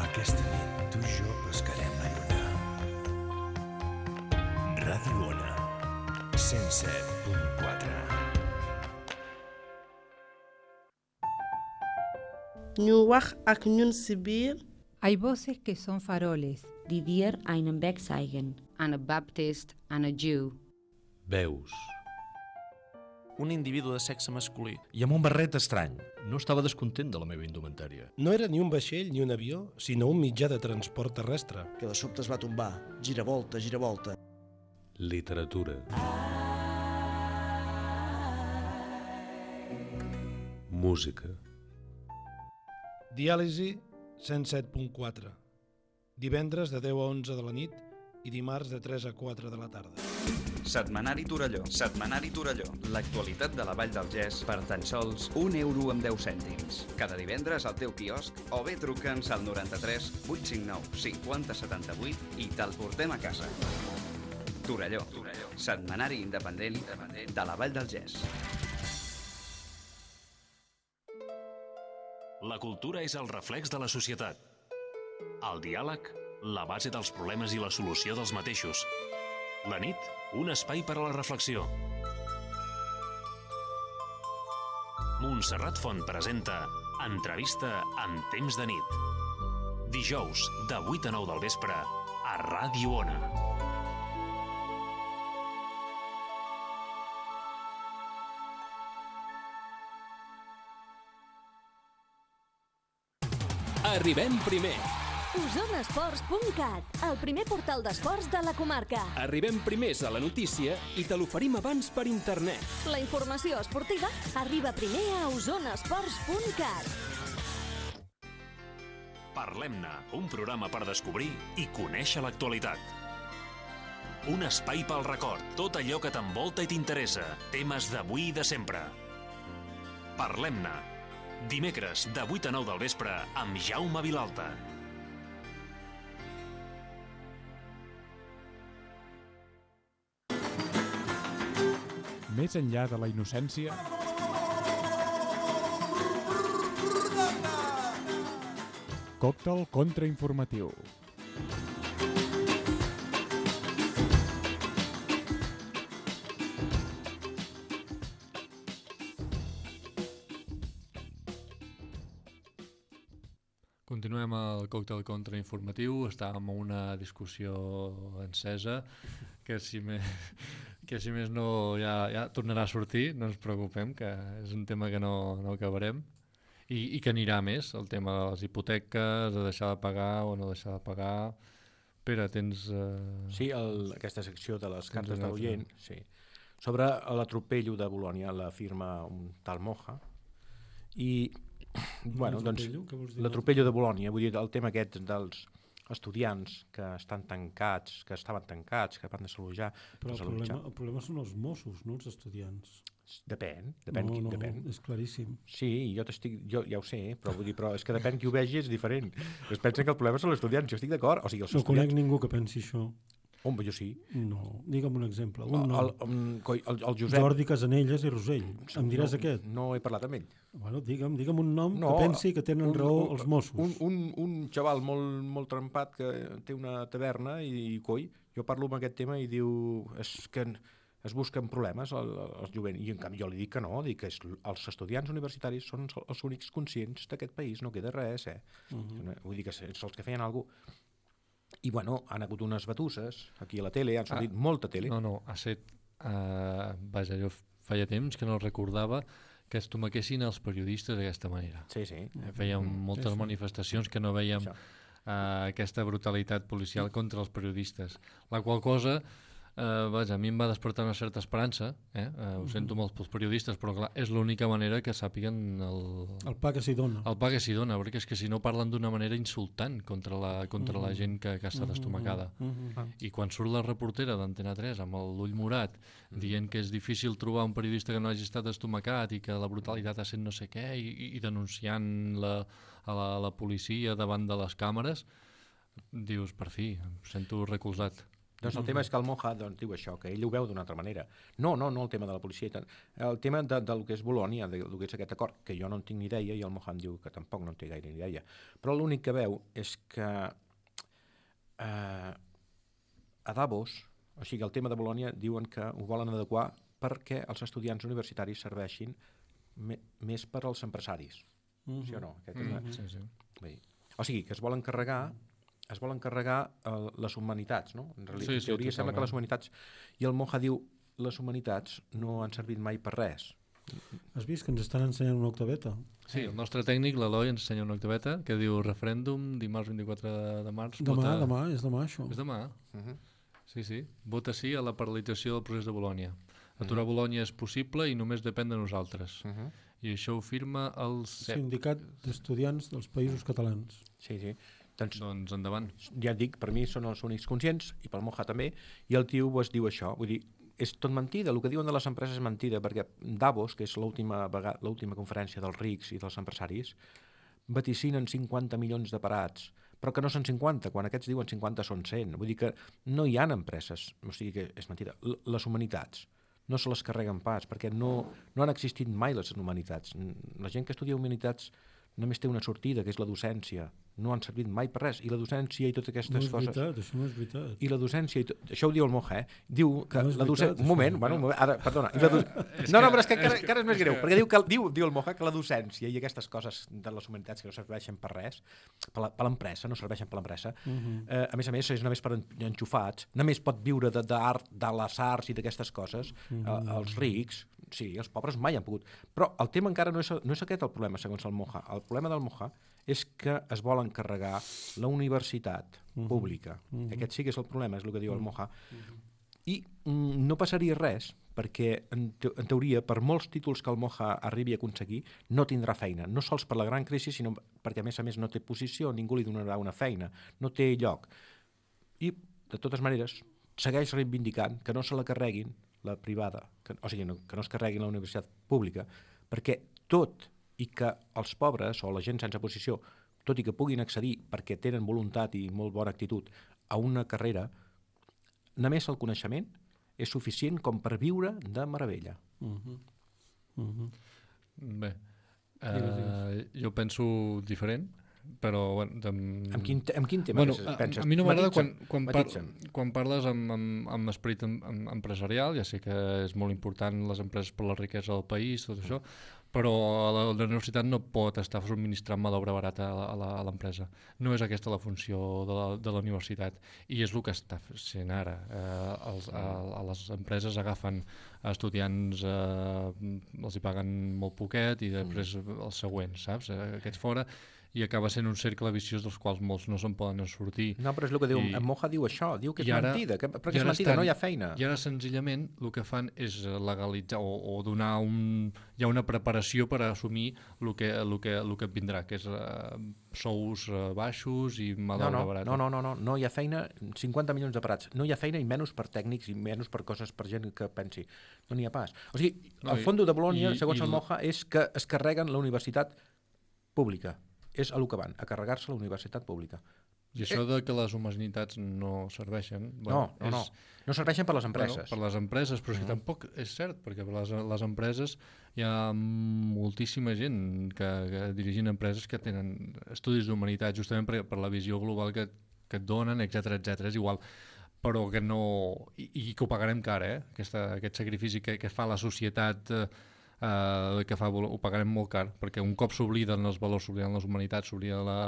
Aquesta nit tu 107.4. ñu wax ak ñun ci biir Hay voces que son faroles. die dir einen Weg zeigen. Anabaptist and a Jew. Veus. un individu de sexe masculí i amb un barret estrany. No estava descontent de la meva indumentària. No era ni un vaixell ni un avió, sinó un mitjà de transport terrestre. Que de sobte es va tombar. Giravolta, giravolta. Literatura. Música. Diàlisi 107.4. Divendres de 10 a 11 de la nit i dimarts de 3 a 4 de la tarda. Setmanari Torelló. Setmanari Torelló. L'actualitat de la Vall del Gès per tan sols un euro amb 10 cèntims. Cada divendres al teu quiosc o bé truca'ns al 93 859 50 78 i te'l portem a casa. Torelló. Torelló. Setmanari independent, independent de la Vall del Gès. La cultura és el reflex de la societat. El diàleg, la base dels problemes i la solució dels mateixos. La nit, un espai per a la reflexió. Montserrat Font presenta Entrevista en temps de nit. Dijous, de 8 a 9 del vespre, a Ràdio Ona. Arribem primer. Osonesports.cat, el primer portal d'esports de la comarca. Arribem primers a la notícia i te l'oferim abans per internet. La informació esportiva arriba primer a osonesports.cat. Parlem-ne, un programa per descobrir i conèixer l'actualitat. Un espai pel record, tot allò que t'envolta i t'interessa, temes d'avui i de sempre. Parlem-ne, dimecres de 8 a 9 del vespre amb Jaume Vilalta. Més enllà de la innocència, còctel contrainformatiu. Còctel contrainformatiu, estàvem en una discussió encesa que si més, que si més no ja, ja tornarà a sortir, no ens preocupem, que és un tema que no, no acabarem i, i que anirà més, el tema de les hipoteques, de deixar de pagar o no deixar de pagar. Pere, tens... Eh... Sí, el, aquesta secció de les cartes de l'oient, sí. Sobre l'atropello de Bolònia la firma un tal Moja i bueno, doncs, l'atropello de Bolònia, vull dir, el tema aquest dels estudiants que estan tancats, que estaven tancats, que van desalojar... Però el problema, el problema són els Mossos, no els estudiants. Depèn, depèn, no, qui, no, depèn. és claríssim. Sí, jo, jo ja ho sé, però vull dir, però és que depèn qui ho vegi és diferent. Es pensen que el problema són els estudiants, jo estic d'acord. O sigui, els no estudiants... conec ningú que pensi això. Home, jo sí. No, digue'm un exemple. Un el, el, el, el, el Josep... Jordi Casanelles i Rosell. Em diràs no, aquest? No he parlat amb ell. Bueno, digue'm, digue'm un nom no, que pensi que tenen un, raó els Mossos. Un, un, un xaval molt, molt trempat que té una taverna i, i coi, jo parlo amb aquest tema i diu és que es busquen problemes al, als jovent i en canvi jo li dic que no, dic que és, els estudiants universitaris són els únics conscients d'aquest país, no queda res, eh? Uh -huh. Vull dir que són els que feien alguna cosa. I bueno, han hagut unes batusses aquí a la tele, han sortit ah, molta tele. No, no, ha set... Uh, vaja, jo feia temps que no recordava que es tomaquessin els periodistes d'aquesta manera. Sí, sí. Eh, fèiem mm, moltes sí, sí. manifestacions que no veiem uh, aquesta brutalitat policial sí. contra els periodistes. La qual cosa Uh, vaja, a mi em va despertar una certa esperança, eh? uh, ho sento molt pels periodistes, però clar, és l'única manera que sàpiguen el... El pa que s'hi dona. El pa que s'hi dona, perquè és que si no parlen d'una manera insultant contra la, contra uh -huh. la gent que, que està estomacada. Uh -huh. I quan surt la reportera d'Antena 3 amb l'ull morat, uh -huh. dient que és difícil trobar un periodista que no hagi estat estomacat i que la brutalitat ha sent no sé què, i, i denunciant la, a la, la policia davant de les càmeres, dius, per fi, em sento recolzat. Doncs el tema és que el Moja doncs, diu això, que ell ho veu d'una altra manera. No, no, no el tema de la policia. i tant. El tema de, del que és Bolònia, del que és aquest acord, que jo no en tinc ni idea, i el Moja em diu que tampoc no en té gaire ni idea. Però l'únic que veu és que eh, a Davos, o sigui, el tema de Bolònia, diuen que ho volen adequar perquè els estudiants universitaris serveixin me, més per als empresaris. Mm -hmm. Sí o no? Aquest mm -hmm. sí, sí. Bé. O sigui, que es volen carregar es volen carregar el, les humanitats, no? En realitat, sí, sí, sí, teoria sembla que les humanitats... I el Moja diu, les humanitats no han servit mai per res. Has vist que ens estan ensenyant una octaveta? Sí, el nostre tècnic, l'Eloi, ens ensenya una octaveta que diu referèndum dimarts 24 de, de març. Demà, vota... demà, és demà això. És demà? Uh -huh. Sí, sí. Vota sí a la paralització del procés de Bolònia. Aturar uh -huh. Bolònia és possible i només depèn de nosaltres. Uh -huh. I això ho firma el CEP. Sindicat d'Estudiants dels Països Catalans. Sí, sí. Doncs, doncs endavant. Ja dic, per mi són els únics conscients, i pel Moja també, i el tio es diu això, vull dir, és tot mentida, el que diuen de les empreses és mentida, perquè Davos, que és l'última l'última conferència dels rics i dels empresaris, vaticinen 50 milions de parats, però que no són 50, quan aquests diuen 50 són 100. Vull dir que no hi han empreses, o sigui que és mentida. L les humanitats no se les carreguen pas, perquè no, no han existit mai les humanitats. La gent que estudia humanitats només té una sortida, que és la docència no han servit mai per res. I la docència i totes aquestes no és coses... Veritat, això no és veritat. I la docència... I tot... Això ho diu el Moja, eh? Diu que no la docència... Veritat, un moment, bueno, un moment, ara, perdona. I la do... no, no, però és que encara, encara és més greu, perquè diu, que, diu, diu el Moja que la docència i aquestes coses de les humanitats que no serveixen per res, per l'empresa, no serveixen per l'empresa, uh -huh. eh, a més a més, és només per enxufats, només pot viure d'art, de, de les arts i d'aquestes coses, uh -huh. eh, els rics, sí, els pobres mai han pogut. Però el tema encara no és, no és aquest el problema, segons el Moja. El problema del Moja és que es vol encarregar la universitat -huh. pública. Uh -huh. Aquest sí que és el problema, és el que diu el Moja. Uh -huh. I mm, no passaria res, perquè en, te en teoria, per molts títols que el Moja arribi a aconseguir, no tindrà feina. No sols per la gran crisi, sinó perquè, a més a més, no té posició, ningú li donarà una feina, no té lloc. I, de totes maneres, segueix reivindicant que no se la carreguin la privada, que, o sigui, no, que no es carreguin la universitat pública, perquè tot i que els pobres o la gent sense posició, tot i que puguin accedir perquè tenen voluntat i molt bona actitud a una carrera, només el coneixement és suficient com per viure de meravella. Uh -huh. Uh -huh. Bé, uh, jo penso diferent, però... Bueno, de... amb, quin, amb quin tema bueno, penses? A, a mi no m'agrada quan, quan, par, quan parles amb, amb, amb esperit em, amb, empresarial, ja sé que és molt important les empreses per la riquesa del país, tot això, però la, la universitat no pot estar subministrant mà d'obra barata a l'empresa. No és aquesta la funció de la, de la universitat i és el que està sent ara. Eh, els, a, a les empreses agafen estudiants, eh, els hi paguen molt poquet i després els següents, saps? Eh, aquests fora i acaba sent un cercle viciós dels quals molts no se'n poden sortir. No, però és el que diu, I, en Moja diu això, diu que és ara, mentida, que, però que és mentida, estan, no hi ha feina. I ara senzillament el que fan és legalitzar o, o donar un... Hi ha una preparació per assumir el que, el que, el que vindrà, que és uh, sous uh, baixos i mà no, no, barata. No, no, no, no, no hi ha feina, 50 milions de parats, no hi ha feina i menys per tècnics i menys per coses per gent que pensi. No n'hi ha pas. O sigui, no, el Fondo de Bolònia, segons i, el Moja, és que es carreguen la universitat pública és a lo que van, a carregar-se la universitat pública. I això de que les humanitats no serveixen... Bueno, no, no, és, no. No serveixen per les empreses. Bueno, per les empreses, però uh -huh. si tampoc és cert, perquè per les, les empreses hi ha moltíssima gent que, que dirigint empreses que tenen estudis d'humanitat justament per, per la visió global que, que et donen, etc etc. És igual però que no... I, i que ho pagarem car, eh? Aquesta, aquest sacrifici que, que fa la societat... Eh, eh, que fa, ho pagarem molt car, perquè un cop s'obliden els valors, s'obliden les humanitats, s'oblida la,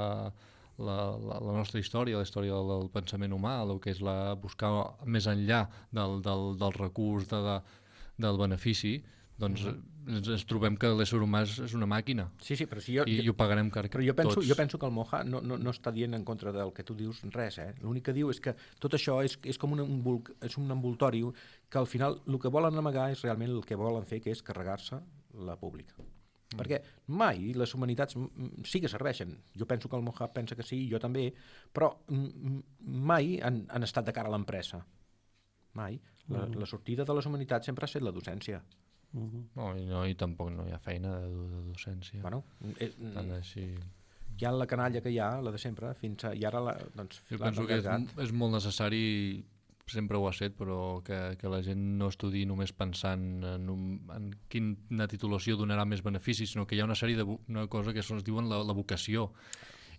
la, la, la nostra història, la història del, del pensament humà, el que és la, buscar més enllà del, del, del recurs de, de, del benefici, doncs ens, ens trobem que l'ésser humà és, és una màquina sí, sí, però si jo, i, jo, i ho pagarem car però jo penso, tots. jo penso que el Moja no, no, no està dient en contra del que tu dius res, eh? l'únic que diu és que tot això és, és com un, un, és un envoltori que al final el que volen amagar és realment el que volen fer, que és carregar-se la pública. Mm. Perquè mai les humanitats sí que serveixen. Jo penso que el Moja pensa que sí, jo també, però mai han, han estat de cara a l'empresa. Mai. La, mm. la sortida de les humanitats sempre ha estat la docència. Uh -huh. no, i no, i tampoc no hi ha feina de, de docència. Bueno, eh, Tant així... Hi ha la canalla que hi ha, la de sempre, fins a, i ara la, doncs, jo penso que és, és molt necessari sempre ho ha set, però que, que la gent no estudi només pensant en, un, en quina titulació donarà més beneficis, sinó que hi ha una sèrie de una cosa que es diuen la, la vocació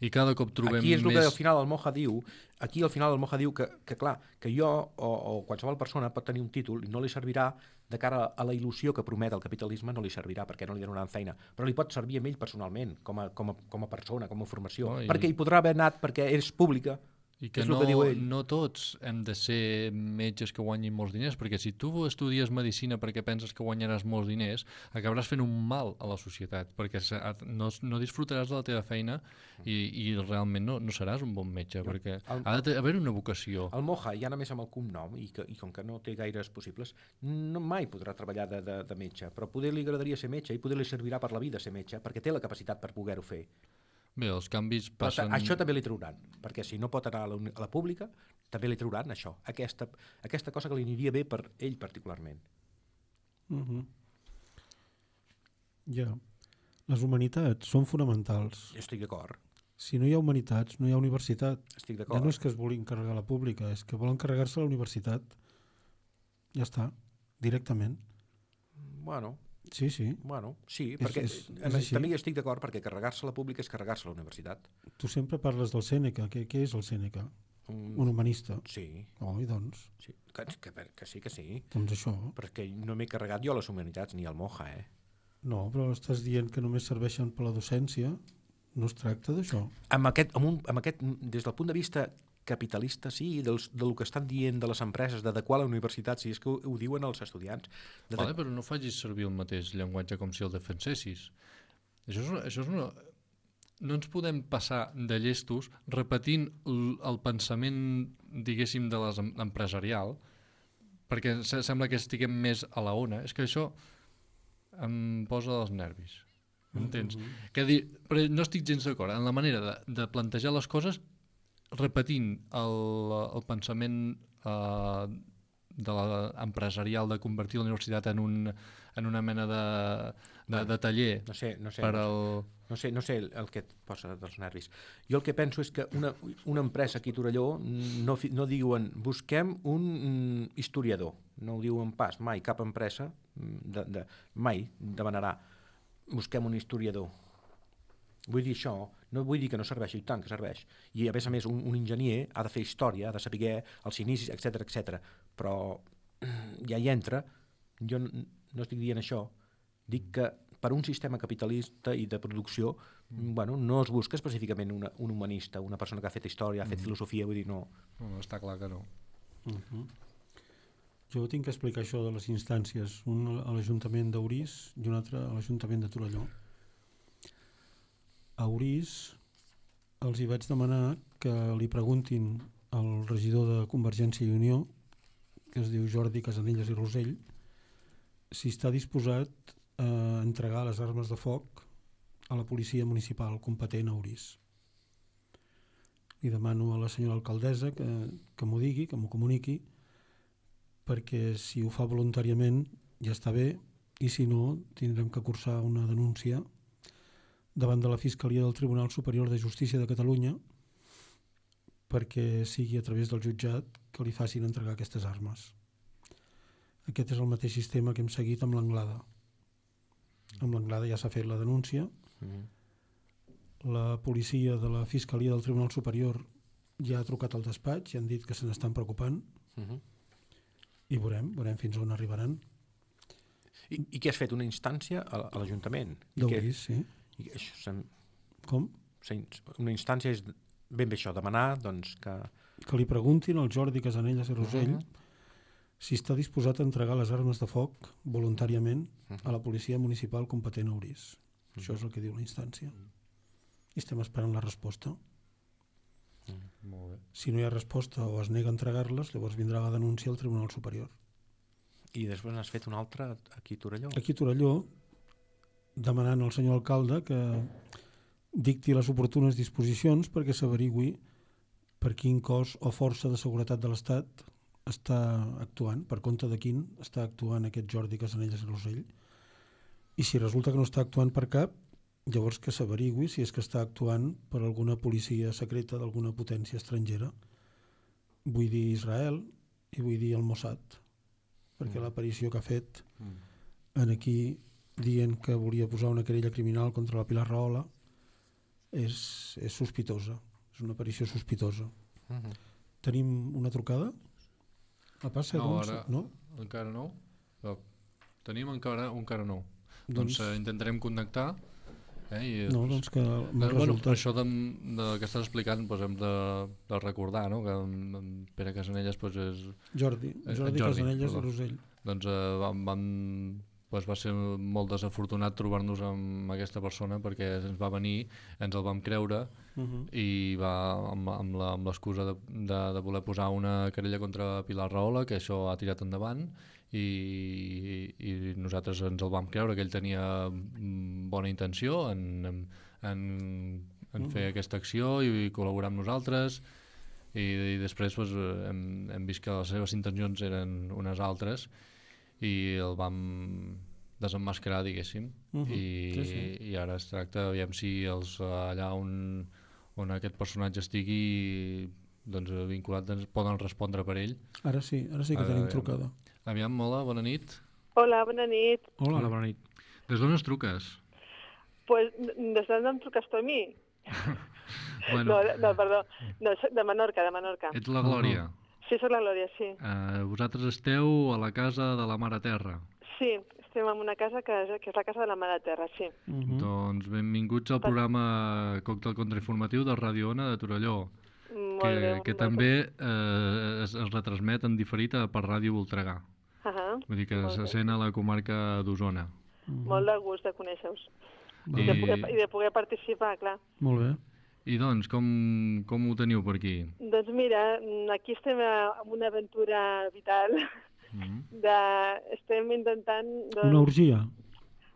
i cada cop trobem aquí és el més... que al final el Moja diu aquí al final el Moja diu que, que clar que jo o, o qualsevol persona pot tenir un títol i no li servirà de cara a la il·lusió que promet el capitalisme no li servirà perquè no li donaran feina. Però li pot servir a ell personalment com a, com a, com a persona, com a formació. No, i... perquè hi podrà haver anat perquè és pública I que no, que diu ell. no tots hem de ser metges que guanyin molts diners, perquè si tu estudies medicina perquè penses que guanyaràs molts diners, acabaràs fent un mal a la societat, perquè no, no disfrutaràs de la teva feina i, i realment no, no seràs un bon metge, perquè El- ha de haver una vocació. El Moja ja només amb el cognom i, que, i com que no té gaires possibles, no mai podrà treballar de, de, de metge, però poder li agradaria ser metge i poder li servirà per la vida ser metge, perquè té la capacitat per poder-ho fer. Bé, els canvis Però passen... ta- això també li trauran, perquè si no pot anar a la, a la pública, també li trauran això, aquesta, aquesta cosa que li aniria bé per ell particularment. Uh -huh. Ja. Les humanitats són fonamentals. Jo estic d'acord. Si no hi ha humanitats, no hi ha universitat. Estic Ja d'acord. no és que es vulguin carregar la pública, és que volen carregar-se la universitat. Ja està, directament. Bueno, Sí, sí. bueno sí, És- perquè és- és, és també hi estic d'acord perquè carregar-se la pública és carregar-se la universitat. Tu sempre parles del Sèneca. Què, què és el Sèneca? Un- Un humanista. Sí. Oh, i doncs? Sí, que, que, que sí, que sí. Doncs això. Perquè no m'he carregat jo les humanitats ni el Moja, eh? No, però estàs dient que només serveixen per la docència. No es tracta d'això. Amb aquest, amb un, amb aquest, des del punt de vista capitalista, sí, dels, del que estan dient de les empreses, d'adequar la universitat, si és que ho, ho diuen els estudiants. De Vale, però no facis servir el mateix llenguatge com si el defensessis. Això és, una, això és una... No ens podem passar de llestos repetint el, pensament, diguéssim, de les em- empresarial, perquè se- sembla que estiguem més a la ona. És que això em posa els nervis. Entens? Mhm. Que dir, però no estic gens d'acord en la manera de, de plantejar les coses repetint el, el pensament eh, de la empresarial de convertir la universitat en, un, en una mena de, de, de taller no sé, no sé, per no, al... no sé, no sé el, que et posa dels nervis. Jo el que penso és que una, una empresa aquí a Torelló no, no diuen busquem un mm, historiador, no ho diuen pas, mai cap empresa mm, de, de, mai demanarà busquem un historiador. Vull dir això, no vull dir que no serveixi, i tant que serveix. I a més a més un, un enginyer ha de fer història, ha de saber els inicis, etc etc. Però *clears throat* ja hi entra, jo n- no estic dient això, dic que per un sistema capitalista i de producció mm. bueno, no es busca específicament una, un humanista, una persona que ha fet història, ha fet Mm. filosofia, vull dir, no. No, està clar que no. Uh -huh. Jo tinc que explicar això de les instàncies, un a l'Ajuntament d'Aurís i un altre a l'Ajuntament de Torelló. A Aurís els hi vaig demanar que li preguntin al regidor de Convergència i Unió, que es diu Jordi Casanelles i Rosell, si està disposat a entregar les armes de foc a la policia municipal competent a Aurís. Li demano a la senyora alcaldessa que, que m'ho digui, que m'ho comuniqui, perquè si ho fa voluntàriament ja està bé i si no tindrem que cursar una denúncia davant de la Fiscalia del Tribunal Superior de Justícia de Catalunya perquè sigui a través del jutjat que li facin entregar aquestes armes. Aquest és el mateix sistema que hem seguit amb l'Anglada. Amb l'Anglada ja s'ha fet la denúncia, la policia de la Fiscalia del Tribunal Superior ja ha trucat al despatx i han dit que se n'estan preocupant Uh -huh. i veurem, veurem fins on arribaran. I, I què has fet? Una instància a, l'Ajuntament? Què- sí. I això, sem- Com? una instància és ben bé això, demanar doncs, que... Que li preguntin al Jordi Casanelles i Rosell Mhm. si està disposat a entregar les armes de foc voluntàriament Mhm. a la policia municipal competent a Aurís. Això és el que diu la instància. I estem esperant la resposta. Molt bé. Si no hi ha resposta o es nega a entregar-les, llavors vindrà la denúncia al Tribunal Superior. I després n'has fet una altra aquí a Torelló? Aquí a Torelló, demanant al senyor alcalde que dicti les oportunes disposicions perquè s'averigui per quin cos o força de seguretat de l'Estat està actuant, per compte de quin està actuant aquest Jordi Casanelles i Rosell. I si resulta que no està actuant per cap, llavors que s'averigui si és que està actuant per alguna policia secreta d'alguna potència estrangera. Vull dir Israel i vull dir el Mossad, perquè Mm. l'aparició que ha fet Mm. en aquí dient que volia posar una querella criminal contra la Pilar Rahola és, és sospitosa, és una aparició sospitosa. Mhm. Tenim una trucada? La passa? No, doncs? ara no? encara no. Però tenim encara, encara no. Doncs- Doncs, eh, intentarem connectar Eh? I, No, doncs que eh, bueno, això de, de, que estàs explicant doncs hem de, de recordar no? que en, en Pere Casanelles doncs és... Jordi, eh, Jordi Casanelles de. Rosell. Doncs eh, vam, vam, doncs va ser molt desafortunat trobar-nos amb aquesta persona perquè ens va venir, ens el vam creure Mhm. i va amb, amb l'excusa de, de, de voler posar una querella contra Pilar Rahola, que això ha tirat endavant i, i nosaltres ens el vam creure que ell tenia mm, bona intenció en, en, en, en fer Mhm. aquesta acció i col·laborar amb nosaltres i, i després doncs, eh, hem, hem vist que les seves intencions eren unes altres i el vam desenmascarar, diguéssim, Mhm, i, sí, sí. i ara es tracta, aviam si els, eh, allà on, on aquest personatge estigui doncs, eh, vinculat doncs, poden respondre per ell. Ara sí, ara sí que tenim Aviam. trucada. Aviam, hola, bona nit. Hola, bona nit. Hola. Hola bona nit. Des d'on es truques? Pues, des d'on em truques tu a mi? *laughs* *laughs* Bueno. No, no, perdó. No, de Menorca, de Menorca. Ets la Glòria. Sí, sóc la Glòria, sí. Uh, vosaltres esteu a la casa de la Mare Terra. Sí, estem en una casa que és, que és la casa de la Mare Terra, sí. Mhm. Doncs benvinguts al programa Còctel Contrainformatiu de Ràdio Ona de Torelló, Molt que, bé, que també eh, es, es retransmet en diferit a- per Ràdio Voltregà. Uh -huh. Vull dir que se sent a la comarca d'Osona. Molt de gust de conèixer-vos. I, I- de poder, I de poder participar, clar. Molt bé. I doncs, com, com ho teniu per aquí? Doncs mira, mm, aquí estem en una aventura vital. De, estem intentant... Doncs, Una orgia.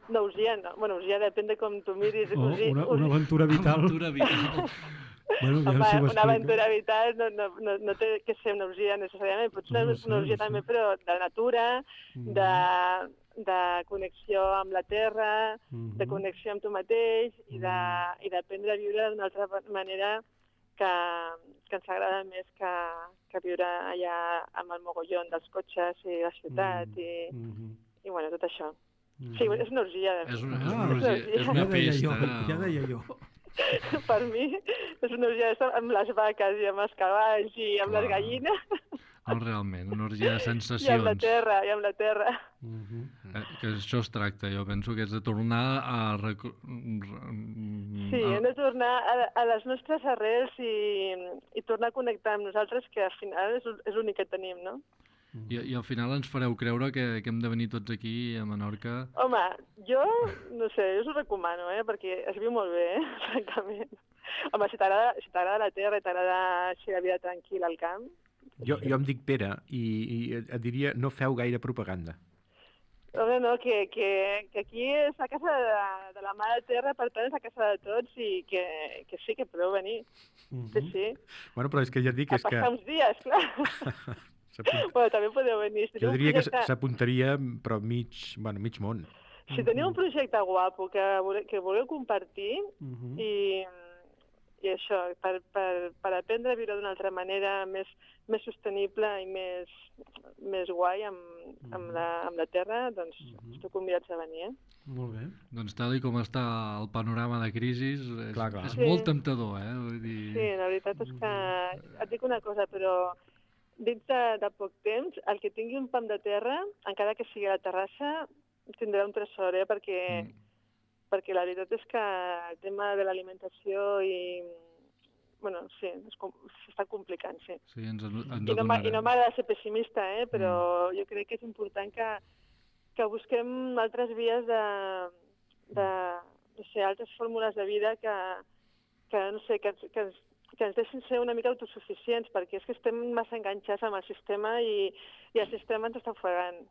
No, orgia no. Bueno, orgia depèn de com tu miris. O Orgia- una, una aventura vital. Aventura vital. *laughs* bueno, ja Home, una aventura vital no, no, no, no té que ser una orgia necessàriament, pot ser No, no sé, una orgia no sé. també, però de natura, de, de connexió amb la terra, de Mhm. connexió amb tu mateix i de, i d'aprendre a viure d'una altra manera que, que ens agrada més que, que viure allà amb el mogollon dels cotxes i la ciutat i, i bueno, tot això. Sí, és una orgia. És una, és Ah, una, orgia, és una ja deia jo, ja deia jo. *laughs* per mi és una orgia amb les vaques i amb els cavalls i amb les Clar. gallines No, realment, una orgia de *laughs* i amb la sensacions. terra, i amb la terra. Eh, que això es tracta, jo penso que és de tornar a... Rec... re- Sí, a- hem de tornar a, a les nostres arrels i, i tornar a connectar amb nosaltres, que al final és, és l'únic que tenim, no? I, I al final ens fareu creure que, que hem de venir tots aquí a Menorca. Home, jo, no sé, jo us ho recomano, eh? perquè es viu molt bé, eh? *laughs* francament. Home, si t'agrada si la terra i t'agrada així la vida tranquil·la al camp, Jo, jo em dic Pere i, i et diria no feu gaire propaganda. Home, no, que, que, que aquí és la casa de, de la Mare Terra, per tant és la casa de tots i que, que sí, que podeu venir. Sí, sí. Bueno, però és que ja et dic A és que... passar uns dies, clar. *laughs* bueno, també podeu venir. Si Jo diria que projecte- s'apuntaria, però mig, bueno, mig món. Si teniu un projecte guapo que, que voleu compartir i, i això, per, per, per aprendre a viure d'una altra manera més, més sostenible i més, més guai amb, amb, la, amb la terra, doncs esteu convidats a venir, eh? Molt bé. Doncs tal i com està el panorama de crisi, és, Clar, clar. és Sí. molt temptador, eh? Vull dir... Sí, la veritat és que et dic una cosa, però dins de, de poc temps, el que tingui un pam de terra, encara que sigui a la terrassa, tindrà un tresor, eh? perquè, perquè la veritat és que el tema de l'alimentació i... Bueno, sí, s'està complicant, sí. Sí, ens, ens I no, m'a- I no m'agrada ser pessimista, eh? però jo crec que és important que, que busquem altres vies de, de, no sé, altres fórmules de vida que, que no sé, que, que, ens, que ens deixin ser una mica autosuficients, perquè és que estem massa enganxats amb el sistema i, i el sistema ens està ofegant.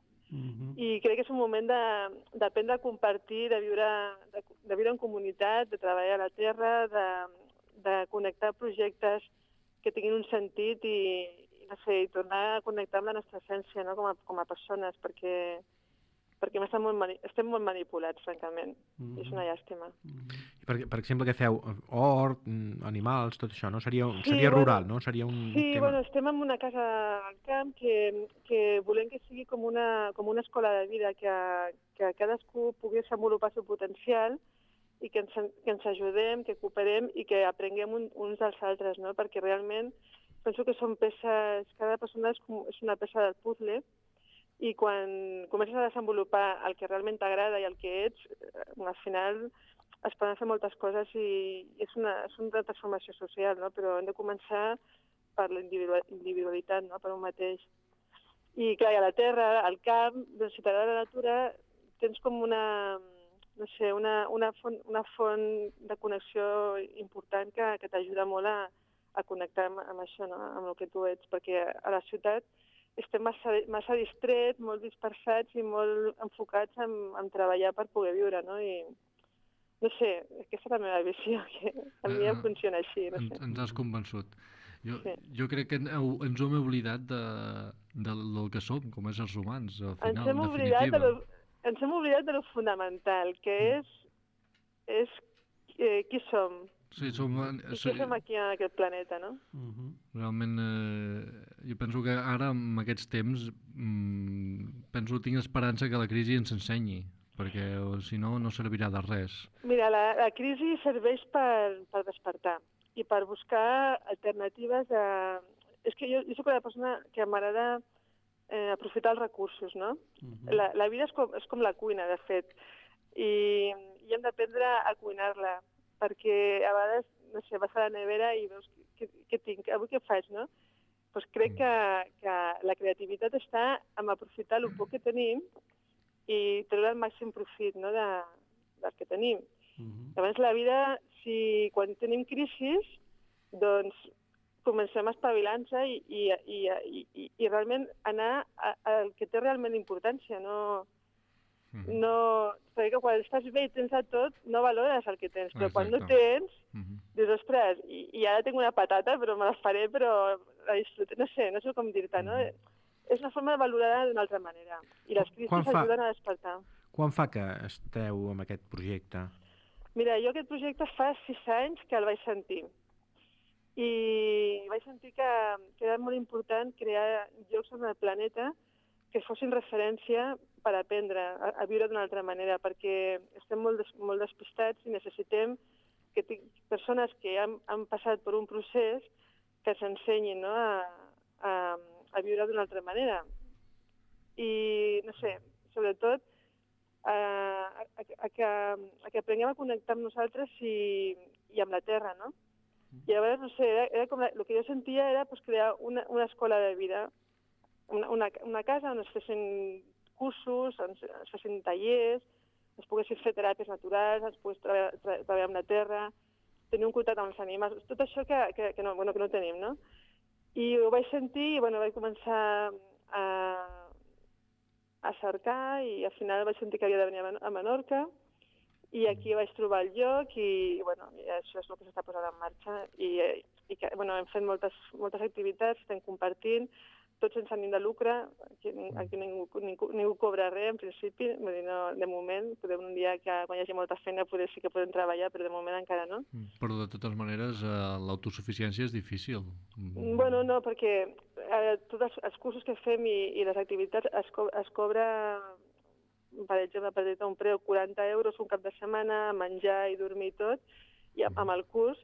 I crec que és un moment de- d'aprendre a compartir, de viure, de, de viure en comunitat, de treballar a la terra, de, de connectar projectes que tinguin un sentit i, i no sé, i tornar a connectar amb la nostra essència no? com, a, com a persones, perquè, perquè estem molt, estem molt manipulats, francament. I és una llàstima. I per, per exemple, què feu? Hort, mm, animals, tot això, no? Seria, Sí, seria bueno, rural, no? Seria un Sí, tema... bueno, estem en una casa al camp que, que volem que sigui com una, com una escola de vida, que, que cadascú pugui desenvolupar el seu potencial i que ens, que ens ajudem, que cooperem i que aprenguem un, uns dels altres, no? perquè realment penso que són peces, cada persona és, com, és una peça del puzzle i quan comences a desenvolupar el que realment t'agrada i el que ets, eh, al final es poden fer moltes coses i, és, una, és una transformació social, no? però hem de començar per la individual- individualitat, no? per un mateix. I clar, i a la terra, al camp, doncs, si t'agrada la natura, tens com una, no sé, una, una, font, una font de connexió important que, que t'ajuda molt a, a connectar amb, amb això, no? amb el que tu ets, perquè a la ciutat estem massa, massa distrets, molt dispersats i molt enfocats en, en treballar per poder viure, no? I, no sé, aquesta és la meva visió, que a mi em Ah, funciona així, no sé. ens has convençut. Jo, Sí. jo crec que ens hem oblidat de, del, del que som, com éssers humans, al final, Ens hem, en oblidat de definitiva. lo, ens hem oblidat de lo fundamental, que és, és eh, qui som, Sí, som, i sí, què fem aquí en aquest planeta, no? realment, eh, jo penso que ara, amb aquests temps, mm, penso, tinc esperança que la crisi ens ensenyi, perquè o, si no, no servirà de res. Mira, la, la crisi serveix per, per despertar i per buscar alternatives a... És que jo, jo soc una persona que m'agrada eh, aprofitar els recursos, no? la, la vida és com, és com la cuina, de fet, i, i hem d'aprendre a cuinar-la, perquè a vegades, no sé, vas a la nevera i veus què, què tinc, avui què faig, no? Doncs crec que, que la creativitat està en aprofitar el poc que tenim i treure el màxim profit no, de, del que tenim. Llavors la vida, si quan tenim crisis, doncs comencem a espavilar-nos i, i, i, i, i, i realment anar a- al que té realment importància, no... No, perquè que quan estàs bé i tens de tot, no valores el que tens, però quan no Exacte. tens, dius, ostres, i, i ara tinc una patata, però me la faré, però la disfruto, no sé, no sé com dir-te, no? És una forma de valorar d'una altra manera. I les crisis Quan fa- ajuden a despertar. Quan fa que esteu amb aquest projecte? Mira, jo aquest projecte fa sis anys que el vaig sentir. I vaig sentir que, que era molt important crear llocs en el planeta que fossin referència per aprendre a, a viure d'una altra manera, perquè estem molt, des, molt despistats i necessitem que persones que han, han passat per un procés que ens ensenyin no, a, a, a viure d'una altra manera. I, no sé, sobretot, a, a, a, que, a que aprenguem a connectar amb nosaltres i, i amb la terra, no? I llavors, no sé, era, era com la, el que jo sentia era pues, crear una, una escola de vida, una, una, una casa on es fessin cursos, on es, es fessin tallers, es poguessin fer teràpies naturals, es pogués treballar, tre, treballar amb la terra, tenir un contacte amb els animals, tot això que, que, que, no, bueno, que no tenim, no? I ho vaig sentir i bueno, vaig començar a, a cercar i al final vaig sentir que havia de venir a Men- a Menorca i aquí vaig trobar el lloc i, bueno, i això és el que s'està posant en marxa i, eh, i que, bueno, hem fet moltes, moltes activitats, estem compartint, tots sense ànim de lucre, aquí, aquí ningú, ningú, ningú cobra res en principi, vull dir, no, de moment, podem un dia que quan hi hagi molta feina poder sí que podem treballar, però de moment encara no. Però de totes maneres, eh, l'autosuficiència és difícil. Mm. Bueno, no, perquè eh, tots els, els cursos que fem i, i les activitats es, co es cobra, per exemple, per dir un preu 40 euros un cap de setmana, menjar i dormir tot, i amb, amb el curs,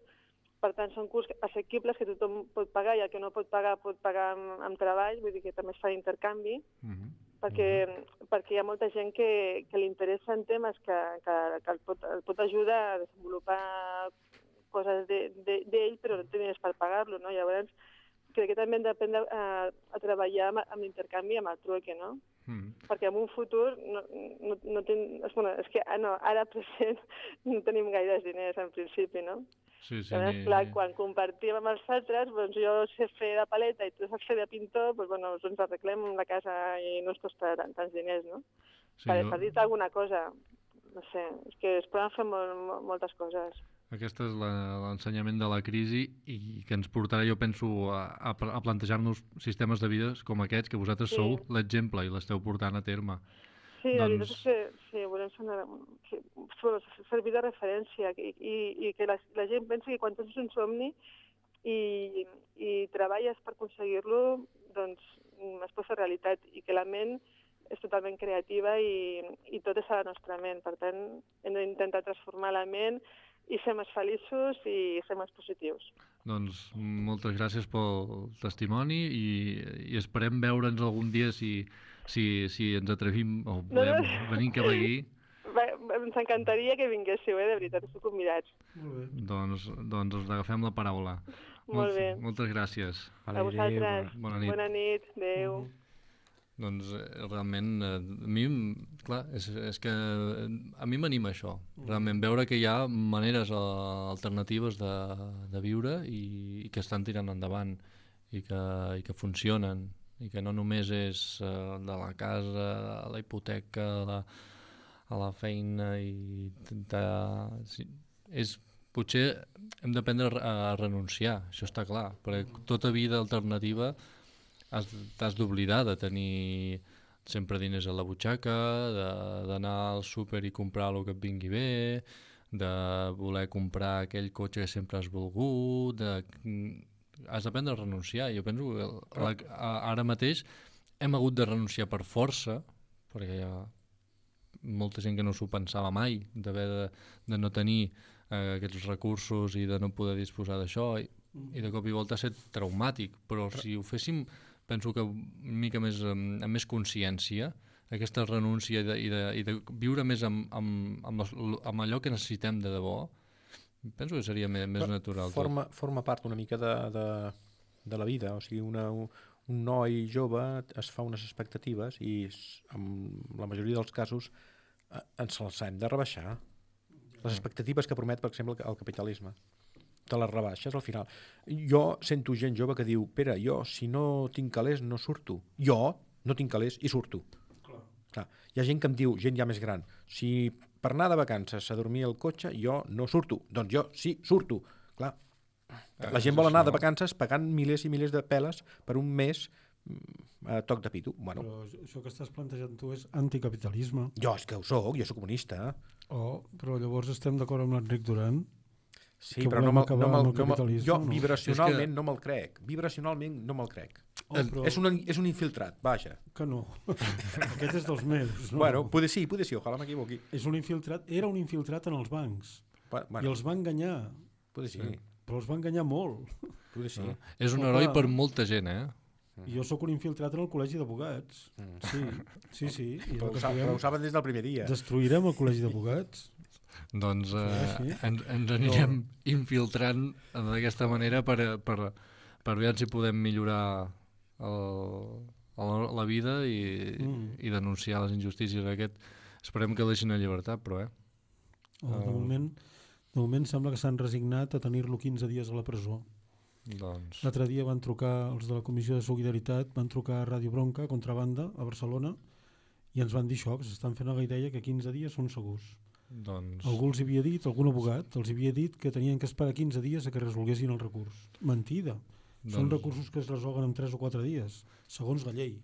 per tant, són curs assequibles que tothom pot pagar i el que no pot pagar pot pagar amb, amb treball, vull dir que també es fa intercanvi, perquè, perquè hi ha molta gent que, que li interessen temes que, que, que el, pot, el pot ajudar a desenvolupar coses d'ell, de, de, però no té diners per pagar-lo, no? Llavors, crec que també hem d'aprendre a, a treballar amb, amb l'intercanvi, amb el trueque, no? Mm. perquè en un futur no, no, no ten... és, bueno, és que ah, no, ara present *laughs* no tenim gaires diners en principi, no? Sí, sí, Llavors, clar, quan compartim amb els altres, doncs jo sé fer de paleta i tu saps fer de pintor, doncs, bueno, doncs ens arreglem la casa i no ens costa tant, tants diners, no? Sí, per, jo- per dir-te alguna cosa, no sé, és que es poden fer molt, molt, moltes coses. Aquest és l'ensenyament de la crisi i que ens portarà, jo penso, a, a, plantejar-nos sistemes de vida com aquests, que vosaltres Sí. sou l'exemple i l'esteu portant a terme. Sí, la Doncs- veritat és que sí, volem ser una, que, bueno, servir de referència i, i, i que la, la gent pensi que quan tens un somni i, i treballes per aconseguir-lo, doncs es pot fer realitat i que la ment és totalment creativa i, i tot és a la nostra ment. Per tant, hem d'intentar transformar la ment i ser més feliços i ser més positius. Doncs moltes gràcies pel testimoni i, i esperem veure'ns algun dia si, si, si ens atrevim o podem no. venir cap aquí. *laughs* Ens encantaria que vinguéssiu, eh? de veritat, esteu convidats. Doncs, doncs us agafem la paraula. Molt bé. Moltes gràcies. A vosaltres. Bona nit. Bona nit, adeu. Doncs eh, realment, eh, a mi, clar, és, és que eh, a mi m'anima això. Realment veure que hi ha maneres alternatives de, de viure i, i que estan tirant endavant i que, i que funcionen i que no només és eh, de la casa, a la hipoteca, a la, a la feina i de, sí, és potser hem d'aprendre a renunciar, això està clar, perquè tota vida alternativa has, t'has d'oblidar de tenir sempre diners a la butxaca, d'anar al súper i comprar el que et vingui bé, de voler comprar aquell cotxe que sempre has volgut, de... has d'aprendre a renunciar. Jo penso que la, a, ara mateix hem hagut de renunciar per força, perquè hi ha molta gent que no s'ho pensava mai, d'haver de, de no tenir eh, aquests recursos i de no poder disposar d'això, i, i de cop i volta ha estat traumàtic, però si ho féssim penso que una mica més amb, amb més consciència, aquesta renúncia i de, i de, i de viure més amb, amb, amb, les, amb allò que necessitem de debò, penso que seria més, més natural. Forma, tot. forma part una mica de, de, de la vida, o sigui, una, un noi jove es fa unes expectatives i en la majoria dels casos eh, ens les hem de rebaixar. Les expectatives que promet, per exemple, el capitalisme te les rebaixes al final. Jo sento gent jove que diu, Pere, jo si no tinc calés no surto. Jo no tinc calés i surto. Clar. Clar. Hi ha gent que em diu, gent ja més gran, si per anar de vacances a dormir al cotxe jo no surto. Doncs jo sí, surto. Clar, la gent vol anar de vacances pagant milers i milers de peles per un mes a toc de pitu. Bueno. Però això que estàs plantejant tu és anticapitalisme. Jo és que ho soc, jo sóc comunista. Oh, però llavors estem d'acord amb l'Enric Duran Sí, però no me'l, no me'l, no me'l, jo no? vibracionalment que... no me'l crec. Vibracionalment no me'l crec. Oh, però... és, un, és un infiltrat, vaja. Que no. *laughs* Aquest és dels meus. No? Bueno, poder sí, poder sí, ojalà m'equivoqui. És un infiltrat, era un infiltrat en els bancs. Pa, bueno. I els van enganyar. Poder sí. sí. Però els van enganyar molt. Poder sí. No. És un heroi per molta gent, eh? Jo sóc un infiltrat en el col·legi d'advocats. Mm. Sí, sí, sí. *laughs* I però, ho saben, però ho saben des del primer dia. Destruirem el col·legi d'advocats. Doncs eh, sí, sí. ens, ens anirem no. infiltrant d'aquesta manera per, per, per veure si podem millorar el, el, la vida i, mm. i denunciar les injustícies. Aquest, esperem que deixin a llibertat, però eh? Oh, de, moment, de moment sembla que s'han resignat a tenir-lo 15 dies a la presó. Doncs... L'altre dia van trucar els de la Comissió de Solidaritat, van trucar a Ràdio Bronca, contrabanda, a Barcelona, i ens van dir això, que s'estan fent la idea que 15 dies són segurs. Doncs... Algú els havia dit, algun abogat, els havia dit que tenien que esperar 15 dies a que resolguessin el recurs. Mentida. Doncs... Són recursos que es resolguen en 3 o 4 dies, segons la llei.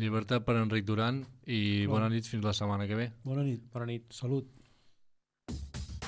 Llibertat per Enric Duran i Clar. bona nit fins la setmana que ve. Bona nit. Bona nit. Salut.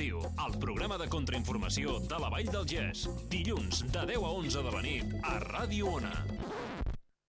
el programa de contrainformació de la Vall del Gès. Dilluns, de 10 a 11 de la nit, a Ràdio Ona.